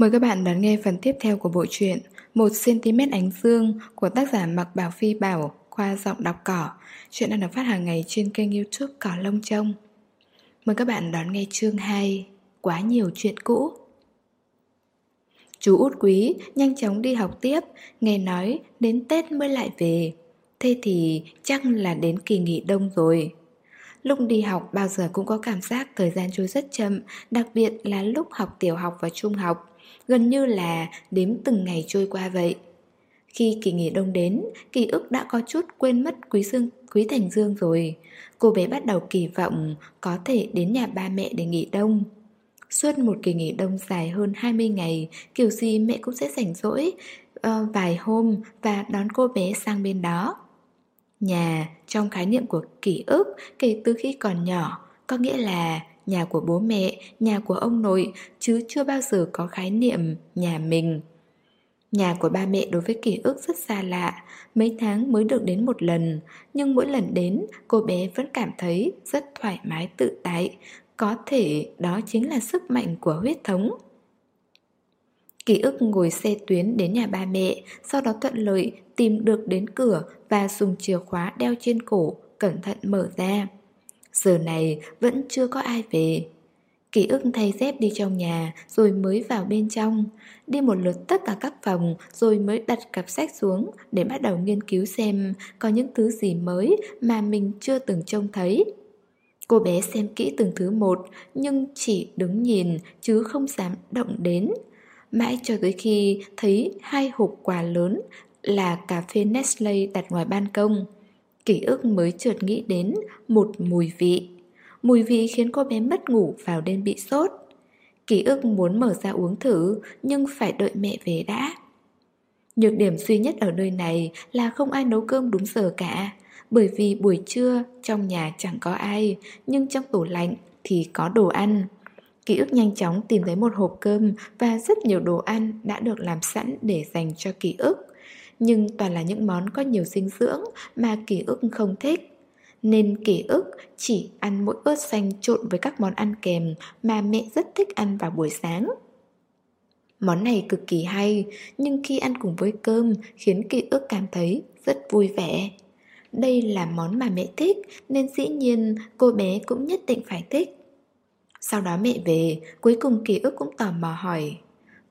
Mời các bạn đón nghe phần tiếp theo của bộ truyện 1cm ánh dương của tác giả Mặc Bảo Phi Bảo qua giọng đọc cỏ. Chuyện đang được phát hàng ngày trên kênh youtube Cỏ Lông Trông. Mời các bạn đón nghe chương 2 Quá nhiều chuyện cũ. Chú út quý nhanh chóng đi học tiếp, nghe nói đến Tết mới lại về. Thế thì chắc là đến kỳ nghỉ đông rồi. Lúc đi học bao giờ cũng có cảm giác thời gian trôi rất chậm, đặc biệt là lúc học tiểu học và trung học gần như là đếm từng ngày trôi qua vậy. Khi kỳ nghỉ đông đến, ký ức đã có chút quên mất Quý Dương, Quý Thành Dương rồi. Cô bé bắt đầu kỳ vọng có thể đến nhà ba mẹ để nghỉ đông. Suốt một kỳ nghỉ đông dài hơn 20 ngày, kiểu gì mẹ cũng sẽ rảnh rỗi uh, vài hôm và đón cô bé sang bên đó. Nhà, trong khái niệm của ký ức kể từ khi còn nhỏ, có nghĩa là nhà của bố mẹ, nhà của ông nội, chứ chưa bao giờ có khái niệm nhà mình. Nhà của ba mẹ đối với ký ức rất xa lạ, mấy tháng mới được đến một lần, nhưng mỗi lần đến cô bé vẫn cảm thấy rất thoải mái tự tại, có thể đó chính là sức mạnh của huyết thống. Ký ức ngồi xe tuyến đến nhà ba mẹ, sau đó thuận lợi tìm được đến cửa và dùng chìa khóa đeo trên cổ, cẩn thận mở ra. Giờ này vẫn chưa có ai về. Ký ức thay dép đi trong nhà Rồi mới vào bên trong. Đi một lượt tất cả các phòng Rồi mới đặt cặp sách xuống Để bắt đầu nghiên cứu xem Có những thứ gì mới mà mình chưa từng trông thấy. Cô bé xem kỹ từng thứ một, Nhưng chỉ đứng nhìn Chứ không dám động đến. Mãi cho tới khi thấy hai hộp quà lớn Là cà phê Nestle đặt ngoài ban công. Ký ức mới chợt nghĩ đến một mùi vị. Mùi vị khiến cô bé mất ngủ vào đêm bị sốt. Ký ức muốn mở ra uống thử, Nhưng phải đợi mẹ về đã. Nhược điểm duy nhất ở nơi này là không ai nấu cơm đúng giờ cả. Bởi vì buổi trưa trong nhà chẳng có ai, Nhưng trong tủ lạnh thì có đồ ăn. Ký ức nhanh chóng tìm thấy một hộp cơm và rất nhiều đồ ăn đã được làm sẵn để dành cho ký ức nhưng toàn là những món có nhiều dinh dưỡng mà ký ức không thích. Nên ký ức chỉ ăn mỗi ớt xanh trộn với các món ăn kèm mà mẹ rất thích ăn vào buổi sáng. Món này cực kỳ hay, nhưng khi ăn cùng với cơm khiến ký ức cảm thấy rất vui vẻ. Đây là món mà mẹ thích nên dĩ nhiên cô bé cũng nhất định phải thích. Sau đó mẹ về, cuối cùng ký ức cũng tò mò hỏi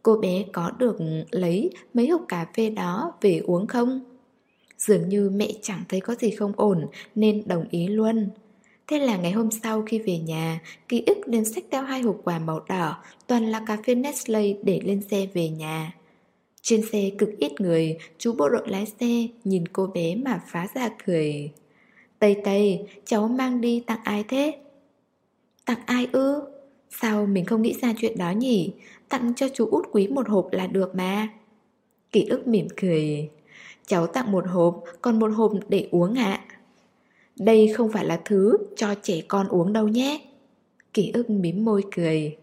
Cô bé có được lấy mấy hộp cà phê đó về uống không? Dường như mẹ chẳng thấy có gì không ổn nên đồng ý luôn. Thế là ngày hôm sau khi về nhà, ký ức lên sách theo hai hộp quà màu đỏ, toàn là cà phê Nestle để lên xe về nhà. Trên xe cực ít người, chú bộ đội lái xe nhìn cô bé mà phá ra cười. Tây Tây, cháu mang đi tặng ai thế? Tặng ai ư? Sao mình không nghĩ ra chuyện đó nhỉ? Tặng cho chú út quý một hộp là được mà. Kỷ ức mỉm cười. Cháu tặng một hộp, Còn một hộp để uống ạ. Đây không phải là thứ cho trẻ con uống đâu nhé. Kỷ ức mím môi cười.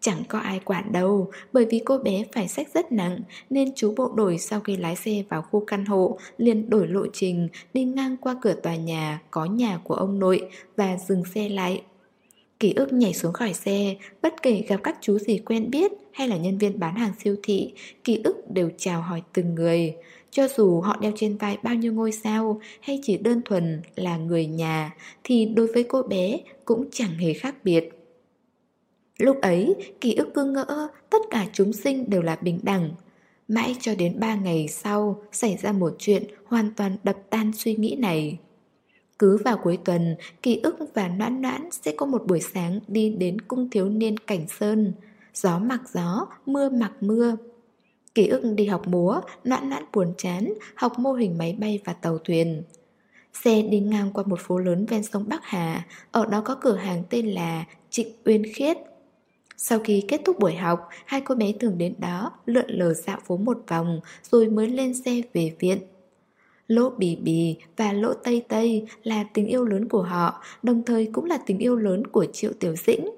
Chẳng có ai quản đâu, Bởi vì cô bé phải sách rất nặng, Nên chú bộ đội sau khi lái xe vào khu căn hộ, liền đổi lộ trình Đi ngang qua cửa tòa nhà Có nhà của ông nội Và dừng xe lại. Ký ức nhảy xuống khỏi xe, bất kể gặp các chú gì quen biết hay là nhân viên bán hàng siêu thị, ký ức đều chào hỏi từng người. Cho dù họ đeo trên vai bao nhiêu ngôi sao hay chỉ đơn thuần là người nhà, thì đối với cô bé cũng chẳng hề khác biệt. Lúc ấy, ký ức cứ ngỡ tất cả chúng sinh đều là bình đẳng. Mãi cho đến ba ngày sau xảy ra một chuyện hoàn toàn đập tan suy nghĩ này. Cứ vào cuối tuần, Kỳ ức và noãn noãn sẽ có một buổi sáng đi đến cung thiếu niên cảnh sơn. Gió mặc gió, mưa mặc mưa. Kỳ ức đi học múa, noãn noãn buồn chán, học mô hình máy bay và tàu thuyền. Xe đi ngang qua một phố lớn ven sông Bắc Hà, ở đó có cửa hàng tên là Trịnh Uyên Khiết. Sau khi kết thúc buổi học, hai cô bé thường đến đó lượn lờ dạo phố một vòng rồi mới lên xe về viện. Lỗ Bì Bì và Lỗ Tây Tây là tình yêu lớn của họ, đồng thời cũng là tình yêu lớn của Triệu Tiểu Dĩnh.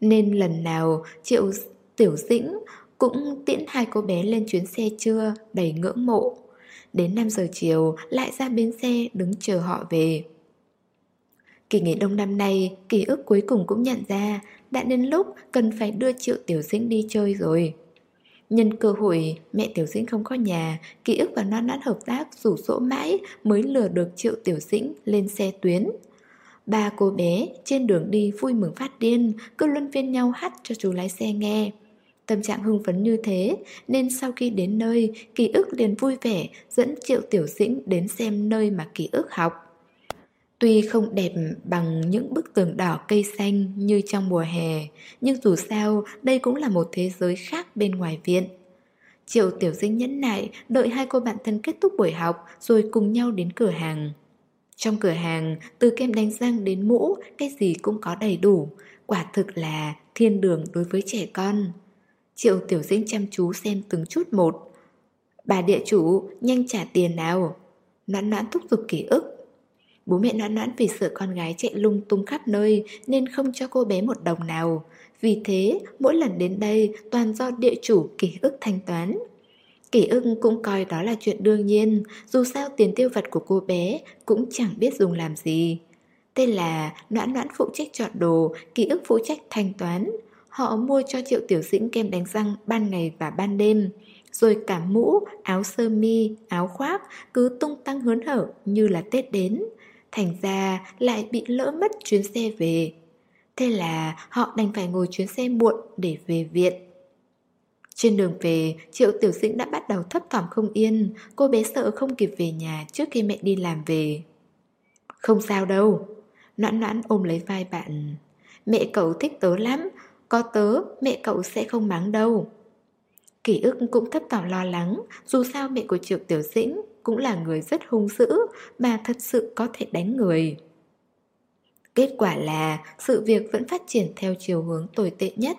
Nên lần nào Triệu Tiểu Dĩnh cũng tiễn hai cô bé lên chuyến xe trưa đầy ngưỡng mộ. Đến 5 giờ chiều lại ra bến xe đứng chờ họ về. Kỳ nghỉ đông năm nay, ký ức cuối cùng cũng nhận ra đã đến lúc cần phải đưa Triệu Tiểu Dĩnh đi chơi rồi. Nhân cơ hội mẹ Tiểu Dĩnh không có nhà, ký ức và non nát hợp tác rủ rỗ mãi mới lừa được Triệu Tiểu Dĩnh lên xe tuyến. Ba cô bé trên đường đi vui mừng phát điên, cứ luân phiên nhau hát cho chú lái xe nghe. Tâm trạng hưng phấn như thế nên sau khi đến nơi, ký ức liền vui vẻ dẫn Triệu Tiểu Dĩnh đến xem nơi mà ký ức học. Tuy không đẹp bằng những bức tường đỏ cây xanh như trong mùa hè, nhưng dù sao đây cũng là một thế giới khác bên ngoài viện. Triệu Tiểu Dĩnh nhẫn nại đợi hai cô bạn thân kết thúc buổi học rồi cùng nhau đến cửa hàng. Trong cửa hàng, từ kem đánh răng đến mũ, cái gì cũng có đầy đủ. Quả thực là thiên đường đối với trẻ con. Triệu Tiểu Dĩnh chăm chú xem từng chút một. Bà địa chủ, nhanh trả tiền nào. Noãn noãn thúc giục ký ức. Bố mẹ noãn noãn vì sợ con gái chạy lung tung khắp nơi nên không cho cô bé một đồng nào. Vì thế, mỗi lần đến đây toàn do địa chủ ký ức thanh toán. Kỷ ưng cũng coi đó là chuyện đương nhiên, dù sao tiền tiêu vặt của cô bé cũng chẳng biết dùng làm gì. Tên là Noãn Noãn phụ trách chọn đồ, ký ức phụ trách thanh toán. Họ mua cho Triệu Tiểu Dĩnh kem đánh răng ban ngày và ban đêm. Rồi cả mũ, áo sơ mi, áo khoác cứ tung tăng hớn hở như là Tết đến. Thành ra lại bị lỡ mất chuyến xe về. Thế là họ đành phải ngồi chuyến xe muộn để về viện. Trên đường về, Triệu Tiểu Dĩnh đã bắt đầu thấp thỏm không yên, cô bé sợ không kịp về nhà trước khi mẹ đi làm về. Không sao đâu, noãn noãn ôm lấy vai bạn. Mẹ cậu thích tớ lắm, có tớ mẹ cậu sẽ không mắng đâu. Kỷ ức cũng thấp thỏm lo lắng, dù sao mẹ của Triệu Tiểu Dĩnh cũng là người rất hung dữ, mà thật sự có thể đánh người. Kết quả là sự việc vẫn phát triển theo chiều hướng tồi tệ nhất.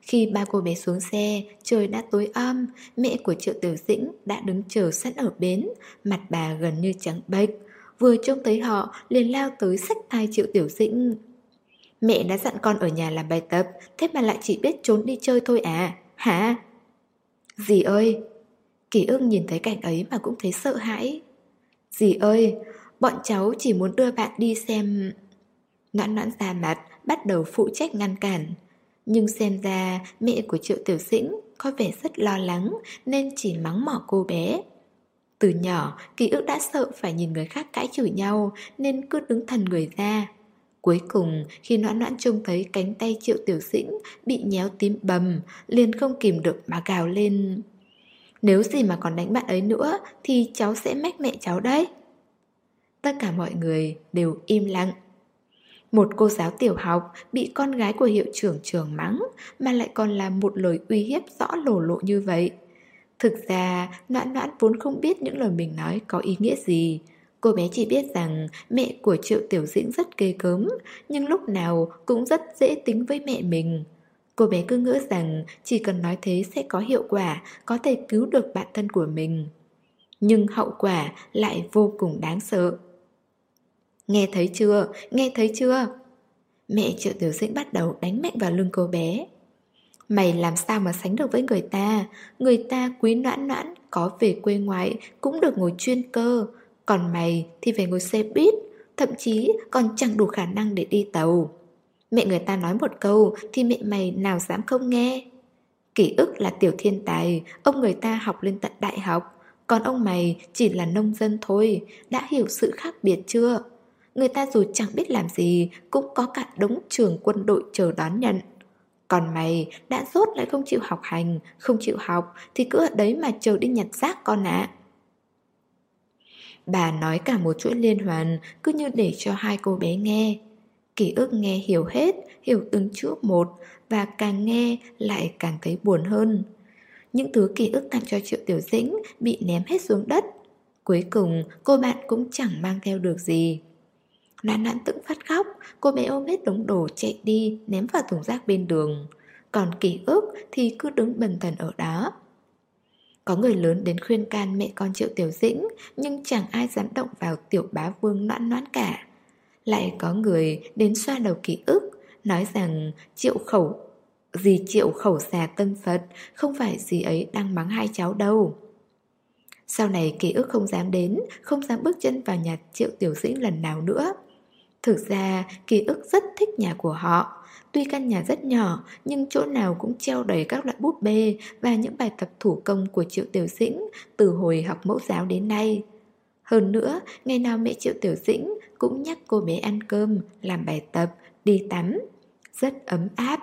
Khi ba cô bé xuống xe, trời đã tối om, mẹ của Triệu Tiểu Dĩnh đã đứng chờ sẵn ở bến, mặt bà gần như trắng bệch. Vừa trông thấy họ, liền lao tới sách tay Triệu Tiểu Dĩnh. Mẹ đã dặn con ở nhà làm bài tập, thế mà lại chỉ biết trốn đi chơi thôi à, hả? Dì ơi! Kỳ ưng nhìn thấy cảnh ấy mà cũng thấy sợ hãi. Dì ơi! Bọn cháu chỉ muốn đưa bạn đi xem... Noãn noãn ra mặt, bắt đầu phụ trách ngăn cản. Nhưng xem ra mẹ của Triệu Tiểu Dĩnh có vẻ rất lo lắng nên chỉ mắng mỏ cô bé. Từ nhỏ, ký ức đã sợ phải nhìn người khác cãi chửi nhau nên cứ đứng thần người ra. Cuối cùng, khi noãn noãn trông thấy cánh tay Triệu Tiểu Dĩnh bị nhéo tím bầm, liền không kìm được mà gào lên. Nếu gì mà còn đánh bạn ấy nữa thì cháu sẽ mách mẹ cháu đấy. Tất cả mọi người đều im lặng. Một cô giáo tiểu học bị con gái của hiệu trưởng trường mắng mà lại còn là một lời uy hiếp rõ lổ lộ như vậy. Thực ra, noãn noãn vốn không biết những lời mình nói có ý nghĩa gì. Cô bé chỉ biết rằng mẹ của Triệu Tiểu Dĩnh rất ghê cớm, nhưng lúc nào cũng rất dễ tính với mẹ mình. Cô bé cứ ngỡ rằng chỉ cần nói thế sẽ có hiệu quả, có thể cứu được bạn thân của mình. Nhưng hậu quả lại vô cùng đáng sợ. Nghe thấy chưa? Nghe thấy chưa? Mẹ triệu tiểu dĩnh bắt đầu đánh mạnh vào lưng cô bé. Mày làm sao mà sánh được với người ta? Người ta quý noãn noãn, có về quê ngoại cũng được ngồi chuyên cơ. Còn mày thì phải ngồi xe buýt, thậm chí còn chẳng đủ khả năng để đi tàu. Mẹ người ta nói một câu thì mẹ mày nào dám không nghe. Kỷ ức là tiểu thiên tài, ông người ta học lên tận đại học, còn ông mày chỉ là nông dân thôi, đã hiểu sự khác biệt chưa? Người ta dù chẳng biết làm gì Cũng có cả đống trường quân đội chờ đón nhận Còn mày đã rốt lại không chịu học hành Không chịu học Thì cứ ở đấy mà chờ đi nhặt rác con ạ Bà nói cả một chuỗi liên hoàn Cứ như để cho hai cô bé nghe Ký ức nghe hiểu hết, Hiểu từng chữ một Và càng nghe lại càng thấy buồn hơn. Những thứ ký ức tặng cho Triệu Tiểu Dĩnh Bị ném hết xuống đất. Cuối cùng, cô bạn cũng chẳng mang theo được gì. Noãn noãn tự phát khóc, Cô bé ôm hết đống đồ chạy đi, Ném vào thùng rác bên đường. Còn ký ức thì cứ đứng bần thần ở đó. Có người lớn đến khuyên can mẹ con Triệu Tiểu Dĩnh, Nhưng chẳng ai dám động vào tiểu bá vương noãn noãn cả. Lại có người đến xoa đầu ký ức Nói rằng triệu khẩu gì triệu khẩu xà tân Phật Không phải gì ấy đang mắng hai cháu đâu Sau này ký ức không dám đến Không dám bước chân vào nhà triệu tiểu dĩnh lần nào nữa Thực ra, ký ức rất thích nhà của họ. Tuy căn nhà rất nhỏ, nhưng chỗ nào cũng treo đầy các loại búp bê và những bài tập thủ công của Triệu Tiểu Dĩnh từ hồi học mẫu giáo đến nay. Hơn nữa, ngày nào mẹ Triệu Tiểu Dĩnh cũng nhắc cô bé ăn cơm, làm bài tập, đi tắm. Rất ấm áp.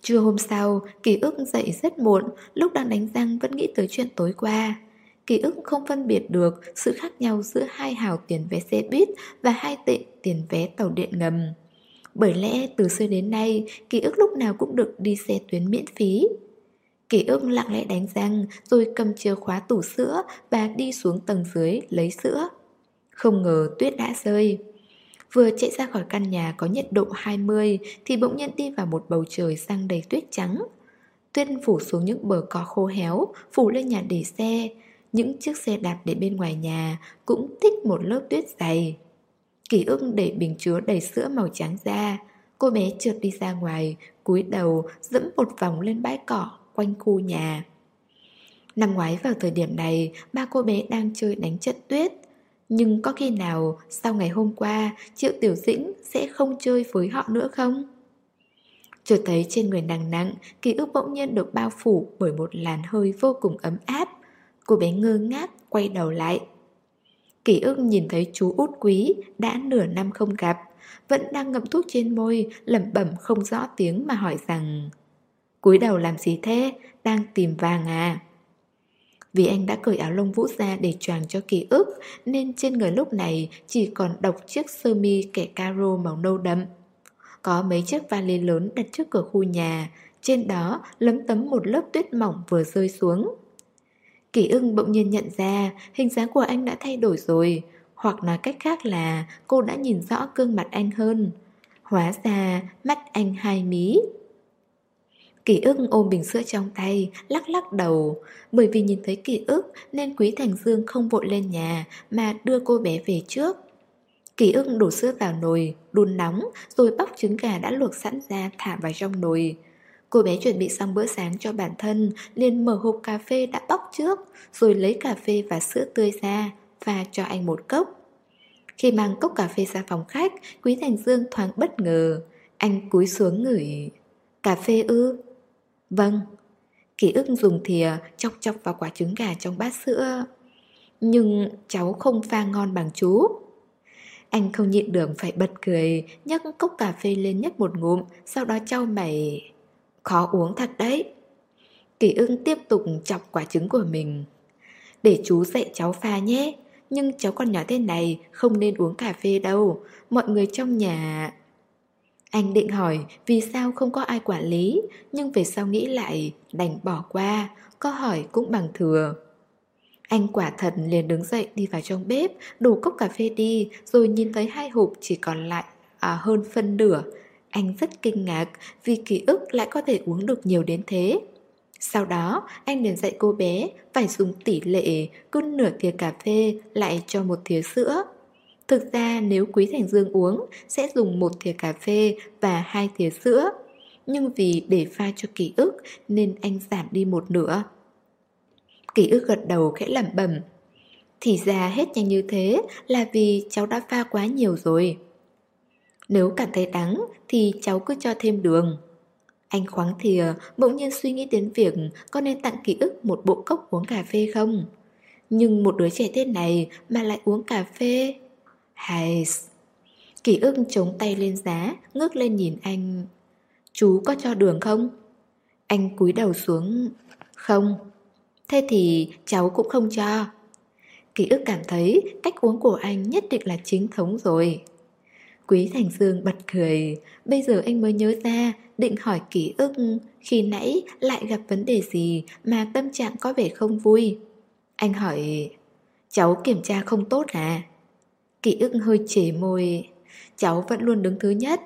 Trưa hôm sau, ký ức dậy rất muộn, lúc đang đánh răng vẫn nghĩ tới chuyện tối qua. Ký ức không phân biệt được sự khác nhau giữa hai hào tiền vé xe buýt và hai tệ tiền vé tàu điện ngầm. Bởi lẽ từ xưa đến nay, ký ức lúc nào cũng được đi xe tuyến miễn phí. Ký ức lặng lẽ đánh răng rồi cầm chìa khóa tủ sữa và đi xuống tầng dưới lấy sữa. Không ngờ tuyết đã rơi. Vừa chạy ra khỏi căn nhà có nhiệt độ 20 thì bỗng nhiên đi vào một bầu trời sang đầy tuyết trắng. Tuyết phủ xuống những bờ cỏ khô héo, phủ lên nhà để xe. Những chiếc xe đạp để bên ngoài nhà cũng thích một lớp tuyết dày. kỷ ức để bình chứa đầy sữa màu trắng ra. Cô bé trượt đi ra ngoài, cúi đầu dẫm một vòng lên bãi cỏ quanh khu nhà. Năm ngoái vào thời điểm này, ba cô bé đang chơi đánh trận tuyết. Nhưng có khi nào sau ngày hôm qua Triệu Tiểu Dĩnh sẽ không chơi với họ nữa không? Chợt thấy trên người nàng nặng Ký ức bỗng nhiên được bao phủ bởi một làn hơi vô cùng ấm áp Cô bé ngơ ngác quay đầu lại Ký ức nhìn thấy chú út quý đã nửa năm không gặp Vẫn đang ngậm thuốc trên môi lẩm bẩm không rõ tiếng mà hỏi rằng cúi đầu làm gì thế? Đang tìm vàng à? Vì anh đã cởi áo lông vũ ra để choàng cho ký ức, Nên trên người lúc này chỉ còn độc chiếc sơ mi kẻ caro màu nâu đậm. Có mấy chiếc vali lớn đặt trước cửa khu nhà, Trên đó lấm tấm một lớp tuyết mỏng vừa rơi xuống. Kỷ ưng bỗng nhiên nhận ra, hình dáng của anh đã thay đổi rồi. Hoặc nói cách khác là, cô đã nhìn rõ gương mặt anh hơn. Hóa ra, mắt anh hai mí. Kỷ ức ôm bình sữa trong tay, lắc lắc đầu. Bởi vì nhìn thấy kỷ ức nên Quý Thành Dương không vội lên nhà mà đưa cô bé về trước. Kỷ ức đổ sữa vào nồi, đun nóng rồi bóc trứng gà đã luộc sẵn ra thả vào trong nồi. Cô bé chuẩn bị xong bữa sáng cho bản thân liền mở hộp cà phê đã bóc trước rồi lấy cà phê và sữa tươi ra và cho anh một cốc. Khi mang cốc cà phê ra phòng khách, Quý Thành Dương thoáng bất ngờ. Anh cúi xuống ngửi. Cà phê ư? Vâng Ký ức dùng thìa ờ, chọc chọc vào quả trứng gà trong bát sữa. Nhưng cháu không pha ngon bằng chú. Anh không nhịn được, phải bật cười, nhấc cốc cà phê lên nhấp một ngụm, Sau đó trao mày. Khó uống thật đấy. Kỳ ưng tiếp tục chọc quả trứng của mình. Để chú dạy cháu pha nhé, Nhưng cháu còn nhỏ thế này, Không nên uống cà phê đâu. Mọi người trong nhà anh định hỏi vì sao không có ai quản lý, nhưng về sau nghĩ lại đành bỏ qua, có hỏi cũng bằng thừa. Anh quả thật liền đứng dậy đi vào trong bếp, đổ cốc cà phê đi, rồi nhìn thấy hai hộp chỉ còn lại à, hơn phân nửa. Anh rất kinh ngạc vì ký ức lại có thể uống được nhiều đến thế. Sau đó, anh liền dạy cô bé phải dùng tỷ lệ cứ nửa thìa cà phê lại cho một thìa sữa. Thực ra nếu Quý Thành Dương uống sẽ dùng một thìa cà phê và hai thìa sữa. Nhưng vì để pha cho ký ức nên anh giảm đi một nửa. Ký ức gật đầu khẽ lẩm bẩm. Thì ra hết nhanh như thế là vì cháu đã pha quá nhiều rồi. Nếu cảm thấy đắng thì cháu cứ cho thêm đường. Anh khoáng thìa, bỗng nhiên suy nghĩ đến việc có nên tặng ký ức một bộ cốc uống cà phê không? Nhưng một đứa trẻ thế này mà lại uống cà phê hay... Kỳ ức chống tay lên giá, ngước lên nhìn anh. Chú có cho đường không? Anh cúi đầu xuống. Không. Thế thì cháu cũng không cho. Kỳ ức cảm thấy cách uống của anh nhất định là chính thống rồi. Quý Thành Dương bật cười, bây giờ anh mới nhớ ra, định hỏi ký ức khi nãy lại gặp vấn đề gì mà tâm trạng có vẻ không vui. Anh hỏi, cháu kiểm tra không tốt à? Ký ức hơi chế môi. Cháu vẫn luôn đứng thứ nhất.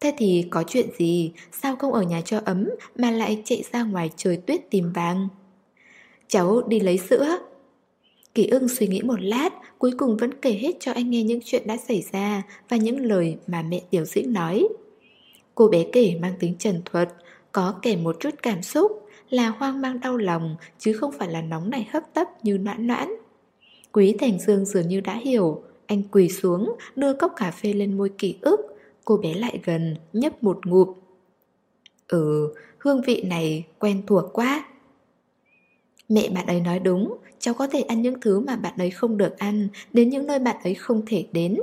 Thế thì có chuyện gì? Sao không ở nhà cho ấm Mà lại chạy ra ngoài trời tuyết tìm vàng? Cháu đi lấy sữa. Kỳ ưng suy nghĩ một lát, Cuối cùng vẫn kể hết cho anh nghe những chuyện đã xảy ra Và những lời mà mẹ tiểu dĩnh nói. Cô bé kể mang tính trần thuật, Có kèm một chút cảm xúc, Là hoang mang đau lòng, Chứ không phải là nóng này hấp tấp như noãn noãn. Quý Thành Dương dường như đã hiểu anh quỳ xuống, đưa cốc cà phê lên môi ký ức. Cô bé lại gần, nhấp một ngụm. Ừ, hương vị này quen thuộc quá. Mẹ bạn ấy nói đúng, cháu có thể ăn những thứ mà bạn ấy không được ăn, đến những nơi bạn ấy không thể đến.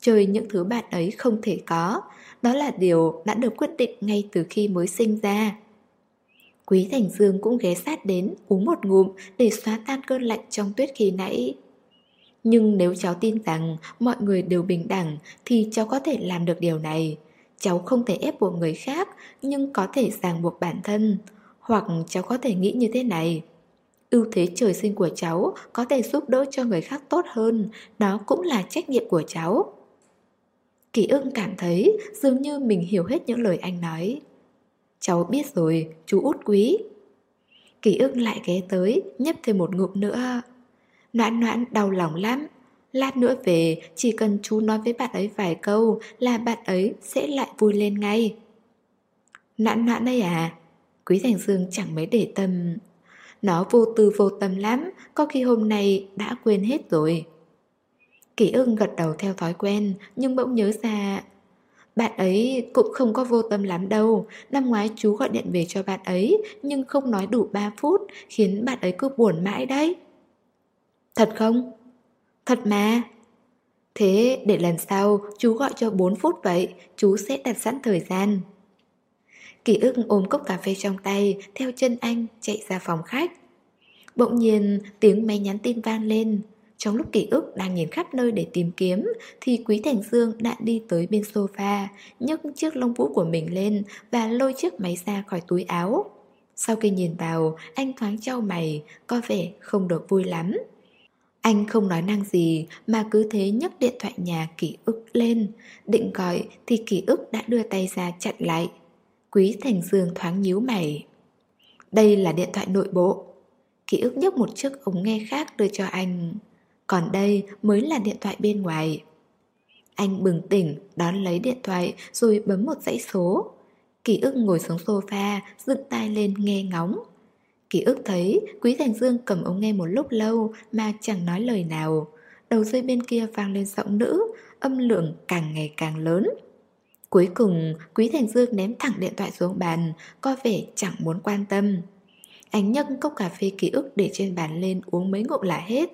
Chơi những thứ bạn ấy không thể có, đó là điều đã được quyết định ngay từ khi mới sinh ra. Quý Thành Dương cũng ghé sát đến uống một ngụm để xóa tan cơn lạnh trong tuyết khi nãy. Nhưng nếu cháu tin rằng mọi người đều bình đẳng thì cháu có thể làm được điều này. Cháu không thể ép buộc người khác nhưng có thể ràng buộc bản thân. Hoặc cháu có thể nghĩ như thế này. Ưu thế trời sinh của cháu có thể giúp đỡ cho người khác tốt hơn, đó cũng là trách nhiệm của cháu. Kỳ ưng cảm thấy dường như mình hiểu hết những lời anh nói. Cháu biết rồi, chú út quý. Kỳ ưng lại ghé tới, nhấp thêm một ngụm nữa. Noãn noãn đau lòng lắm. Lát nữa về, chỉ cần chú nói với bạn ấy vài câu là bạn ấy sẽ lại vui lên ngay. Noãn noãn đây à? Quý Thành Dương chẳng mấy để tâm. Nó vô tư vô tâm lắm, có khi hôm nay đã quên hết rồi. Kỷ ưng gật đầu theo thói quen, nhưng bỗng nhớ ra bạn ấy cũng không có vô tâm lắm đâu Năm ngoái chú gọi điện về cho bạn ấy Nhưng không nói đủ 3 phút Khiến bạn ấy cứ buồn mãi đấy Thật không? Thật mà. Thế để lần sau chú gọi cho 4 phút vậy, Chú sẽ đặt sẵn thời gian. Kỷ ức ôm cốc cà phê trong tay, Theo chân anh chạy ra phòng khách. Bỗng nhiên, tiếng máy nhắn tin vang lên. Trong lúc ký ức đang nhìn khắp nơi để tìm kiếm, Thì Quý Thành Dương đã đi tới bên sofa, nhấc chiếc lông vũ của mình lên Và lôi chiếc máy ra khỏi túi áo. Sau khi nhìn vào, Anh thoáng trao mày, Có vẻ không được vui lắm. Anh không nói năng gì, Mà cứ thế nhấc điện thoại nhà ký ức lên. Định gọi thì ký ức đã đưa tay ra chặn lại. Quý Thành Dương thoáng nhíu mày. Đây là điện thoại nội bộ. Ký ức nhấc một chiếc ống nghe khác đưa cho anh. Còn đây mới là điện thoại bên ngoài. Anh bừng tỉnh, đón lấy điện thoại rồi bấm một dãy số. Ký ức ngồi xuống sofa, dựng tay lên nghe ngóng. Ký ức thấy Quý Thành Dương cầm ống nghe một lúc lâu mà chẳng nói lời nào Đầu dây bên kia vang lên giọng nữ Âm lượng càng ngày càng lớn Cuối cùng Quý Thành Dương ném thẳng điện thoại xuống bàn Có vẻ chẳng muốn quan tâm Anh nhấc cốc cà phê ký ức để trên bàn lên uống mấy ngụm là hết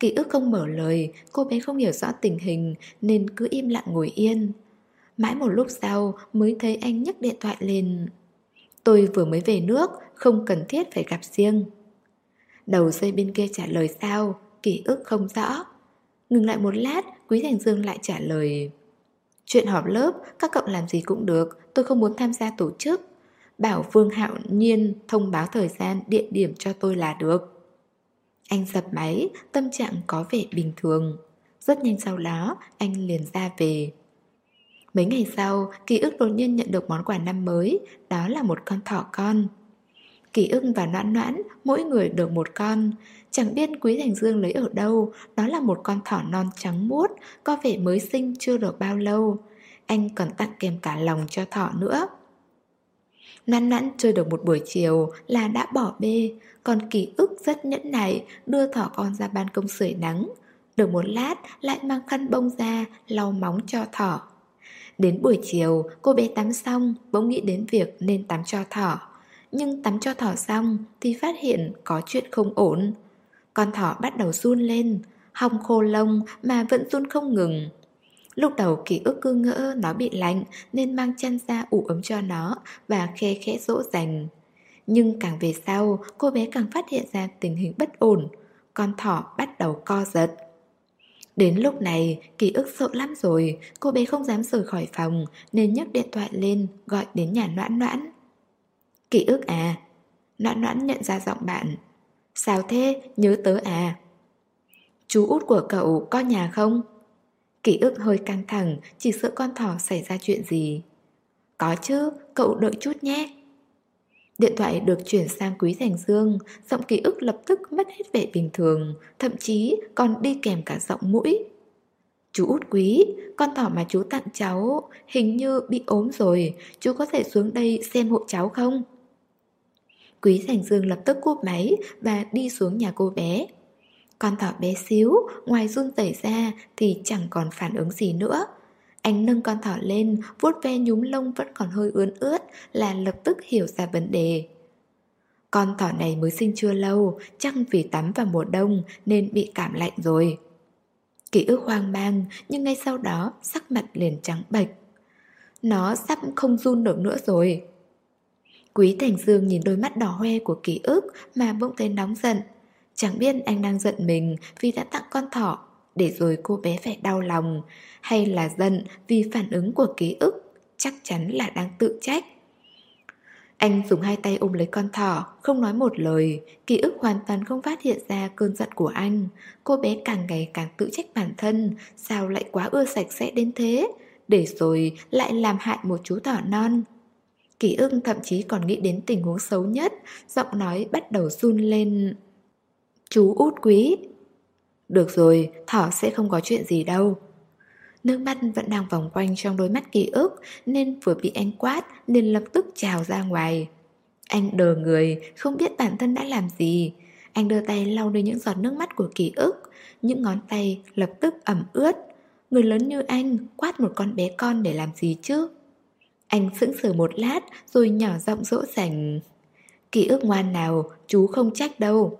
Ký ức không mở lời, cô bé không hiểu rõ tình hình nên cứ im lặng ngồi yên. Mãi một lúc sau mới thấy anh nhấc điện thoại lên. Tôi vừa mới về nước, không cần thiết phải gặp riêng. Đầu dây bên kia trả lời sao, ký ức không rõ. Ngừng lại một lát, Quý Thành Dương lại trả lời. Chuyện họp lớp, các cậu làm gì cũng được, tôi không muốn tham gia tổ chức. Bảo Vương Hạo Nhiên thông báo thời gian, địa điểm cho tôi là được. Anh dập máy, tâm trạng có vẻ bình thường. Rất nhanh sau đó, anh liền ra về. Mấy ngày sau, ký ức đột nhiên nhận được món quà năm mới, đó là một con thỏ con. Ký ức và noãn noãn, mỗi người được một con. Chẳng biết Quý Thành Dương lấy ở đâu, đó là một con thỏ non trắng muốt, có vẻ mới sinh chưa được bao lâu. Anh còn tặng kèm cả lòng cho thỏ nữa. Năn nẵn chơi được một buổi chiều là đã bỏ bê, còn ký ức rất nhẫn nại đưa thỏ con ra ban công sưởi nắng. Được một lát lại mang khăn bông ra lau móng cho thỏ. Đến buổi chiều cô bé tắm xong bỗng nghĩ đến việc nên tắm cho thỏ. Nhưng tắm cho thỏ xong thì phát hiện có chuyện không ổn. Con thỏ bắt đầu run lên, hong khô lông mà vẫn run không ngừng. Lúc đầu ký ức cứ ngỡ nó bị lạnh nên mang chăn ra ủ ấm cho nó và khe khẽ dỗ dành. Nhưng càng về sau, cô bé càng phát hiện ra tình hình bất ổn. Con thỏ bắt đầu co giật. Đến lúc này, ký ức sợ lắm rồi, cô bé không dám rời khỏi phòng nên nhấc điện thoại lên gọi đến nhà noãn noãn. Ký ức à? Noãn noãn nhận ra giọng bạn. Sao thế? Nhớ tớ à? Chú út của cậu có nhà không? Ký ức hơi căng thẳng, chỉ sợ con thỏ xảy ra chuyện gì. Có chứ, cậu đợi chút nhé. Điện thoại được chuyển sang Quý Thành Dương, giọng ký ức lập tức mất hết vẻ bình thường, thậm chí còn đi kèm cả giọng mũi. Chú út quý, con thỏ mà chú tặng cháu hình như bị ốm rồi, chú có thể xuống đây xem hộ cháu không? Quý Thành Dương lập tức cúp máy và đi xuống nhà cô bé. Con thỏ bé xíu, ngoài run tẩy ra thì chẳng còn phản ứng gì nữa. Anh nâng con thỏ lên, vuốt ve nhúm lông vẫn còn hơi ướn ướt là lập tức hiểu ra vấn đề. Con thỏ này mới sinh chưa lâu, chắc vì tắm vào mùa đông nên bị cảm lạnh rồi. Ký ức hoang mang, nhưng ngay sau đó sắc mặt liền trắng bệch. Nó sắp không run được nữa rồi. Quý Thành Dương nhìn đôi mắt đỏ hoe của ký ức mà bỗng thấy nóng giận. Chẳng biết anh đang giận mình vì đã tặng con thỏ, để rồi cô bé phải đau lòng, hay là giận vì phản ứng của ký ức, chắc chắn là đang tự trách. Anh dùng hai tay ôm lấy con thỏ, không nói một lời, ký ức hoàn toàn không phát hiện ra cơn giận của anh. Cô bé càng ngày càng tự trách bản thân, sao lại quá ưa sạch sẽ đến thế, để rồi lại làm hại một chú thỏ non. Ký ức thậm chí còn nghĩ đến tình huống xấu nhất, giọng nói bắt đầu run lên. Chú út quý. Được rồi, thỏ sẽ không có chuyện gì đâu. Nước mắt vẫn đang vòng quanh trong đôi mắt ký ức Nên vừa bị anh quát nên lập tức trào ra ngoài. Anh đờ người, không biết bản thân đã làm gì. Anh đưa tay lau đi những giọt nước mắt của ký ức Những ngón tay lập tức ẩm ướt. Người lớn như anh quát một con bé con để làm gì chứ? Anh sững sờ một lát rồi nhỏ giọng dỗ dành. Ký ức ngoan nào, chú không trách đâu.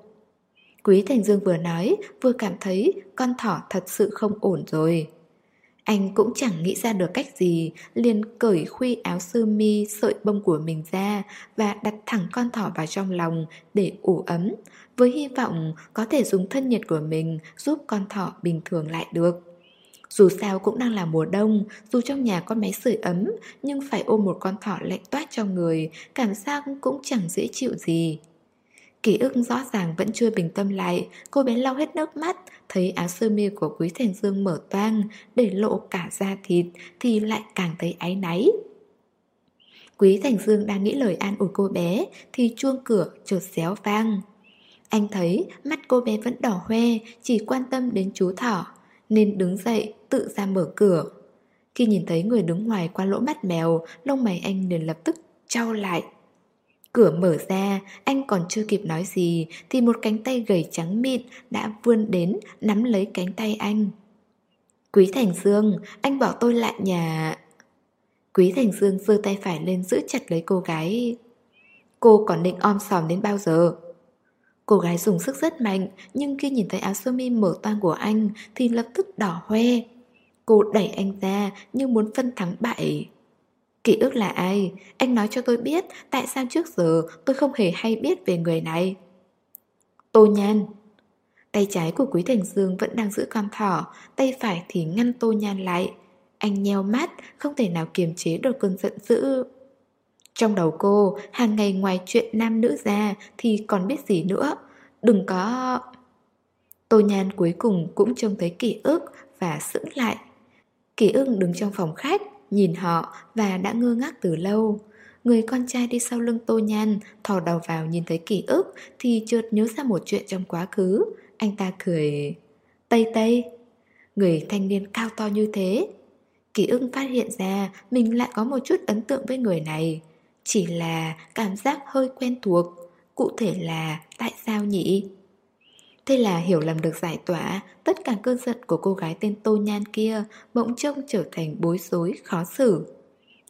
Quý Thành Dương vừa nói, vừa cảm thấy con thỏ thật sự không ổn rồi. Anh cũng chẳng nghĩ ra được cách gì, liền cởi khuy áo sơ mi sợi bông của mình ra và đặt thẳng con thỏ vào trong lòng để ủ ấm, với hy vọng có thể dùng thân nhiệt của mình giúp con thỏ bình thường lại được. Dù sao cũng đang là mùa đông, dù trong nhà có máy sưởi ấm, nhưng phải ôm một con thỏ lạnh toát trong người, cảm giác cũng chẳng dễ chịu gì. Ký ức rõ ràng vẫn chưa bình tâm lại, Cô bé lau hết nước mắt, Thấy áo sơ mi của Quý Thành Dương mở toang, Để lộ cả da thịt, Thì lại càng thấy áy náy. Quý Thành Dương đang nghĩ lời an ủi cô bé, Thì chuông cửa chợt xéo vang. Anh thấy mắt cô bé vẫn đỏ hoe, Chỉ quan tâm đến chú thỏ Nên đứng dậy tự ra mở cửa. Khi nhìn thấy người đứng ngoài qua lỗ mắt mèo, Lông mày anh liền lập tức trao lại. Cửa mở ra, anh còn chưa kịp nói gì thì một cánh tay gầy trắng mịn đã vươn đến nắm lấy cánh tay anh. Quý Thành Dương, anh bỏ tôi lại nhà... Quý Thành Dương giơ tay phải lên giữ chặt lấy cô gái. Cô còn định om sòm đến bao giờ? Cô gái dùng sức rất mạnh, nhưng khi nhìn thấy áo sơ mi mở toang của anh thì lập tức đỏ hoe. Cô đẩy anh ra như muốn phân thắng bại. Ký ức là ai? Anh nói cho tôi biết tại sao trước giờ tôi không hề hay biết về người này. Tô Nhan Tay trái của Quý Thành Dương vẫn đang giữ con thỏ, tay phải thì ngăn Tô Nhan lại. Anh nheo mắt, không thể nào kiềm chế được cơn giận dữ. Trong đầu cô, hàng ngày ngoài chuyện nam nữ ra thì còn biết gì nữa. Đừng có... Tô Nhan cuối cùng cũng trông thấy ký ức và sững lại. Ký ức đứng trong phòng khách, nhìn họ và đã ngơ ngác từ lâu. Người con trai đi sau lưng Tô Nhan, thò đầu vào nhìn thấy ký ức thì chợt nhớ ra một chuyện trong quá khứ. Anh ta cười... Tây Tây! Người thanh niên cao to như thế. Ký ức phát hiện ra mình lại có một chút ấn tượng với người này. Chỉ là cảm giác hơi quen thuộc. Cụ thể là tại sao nhỉ? Thế là hiểu lầm được giải tỏa, tất cả cơn giận của cô gái tên Tô Nhan kia bỗng trông trở thành bối rối, khó xử.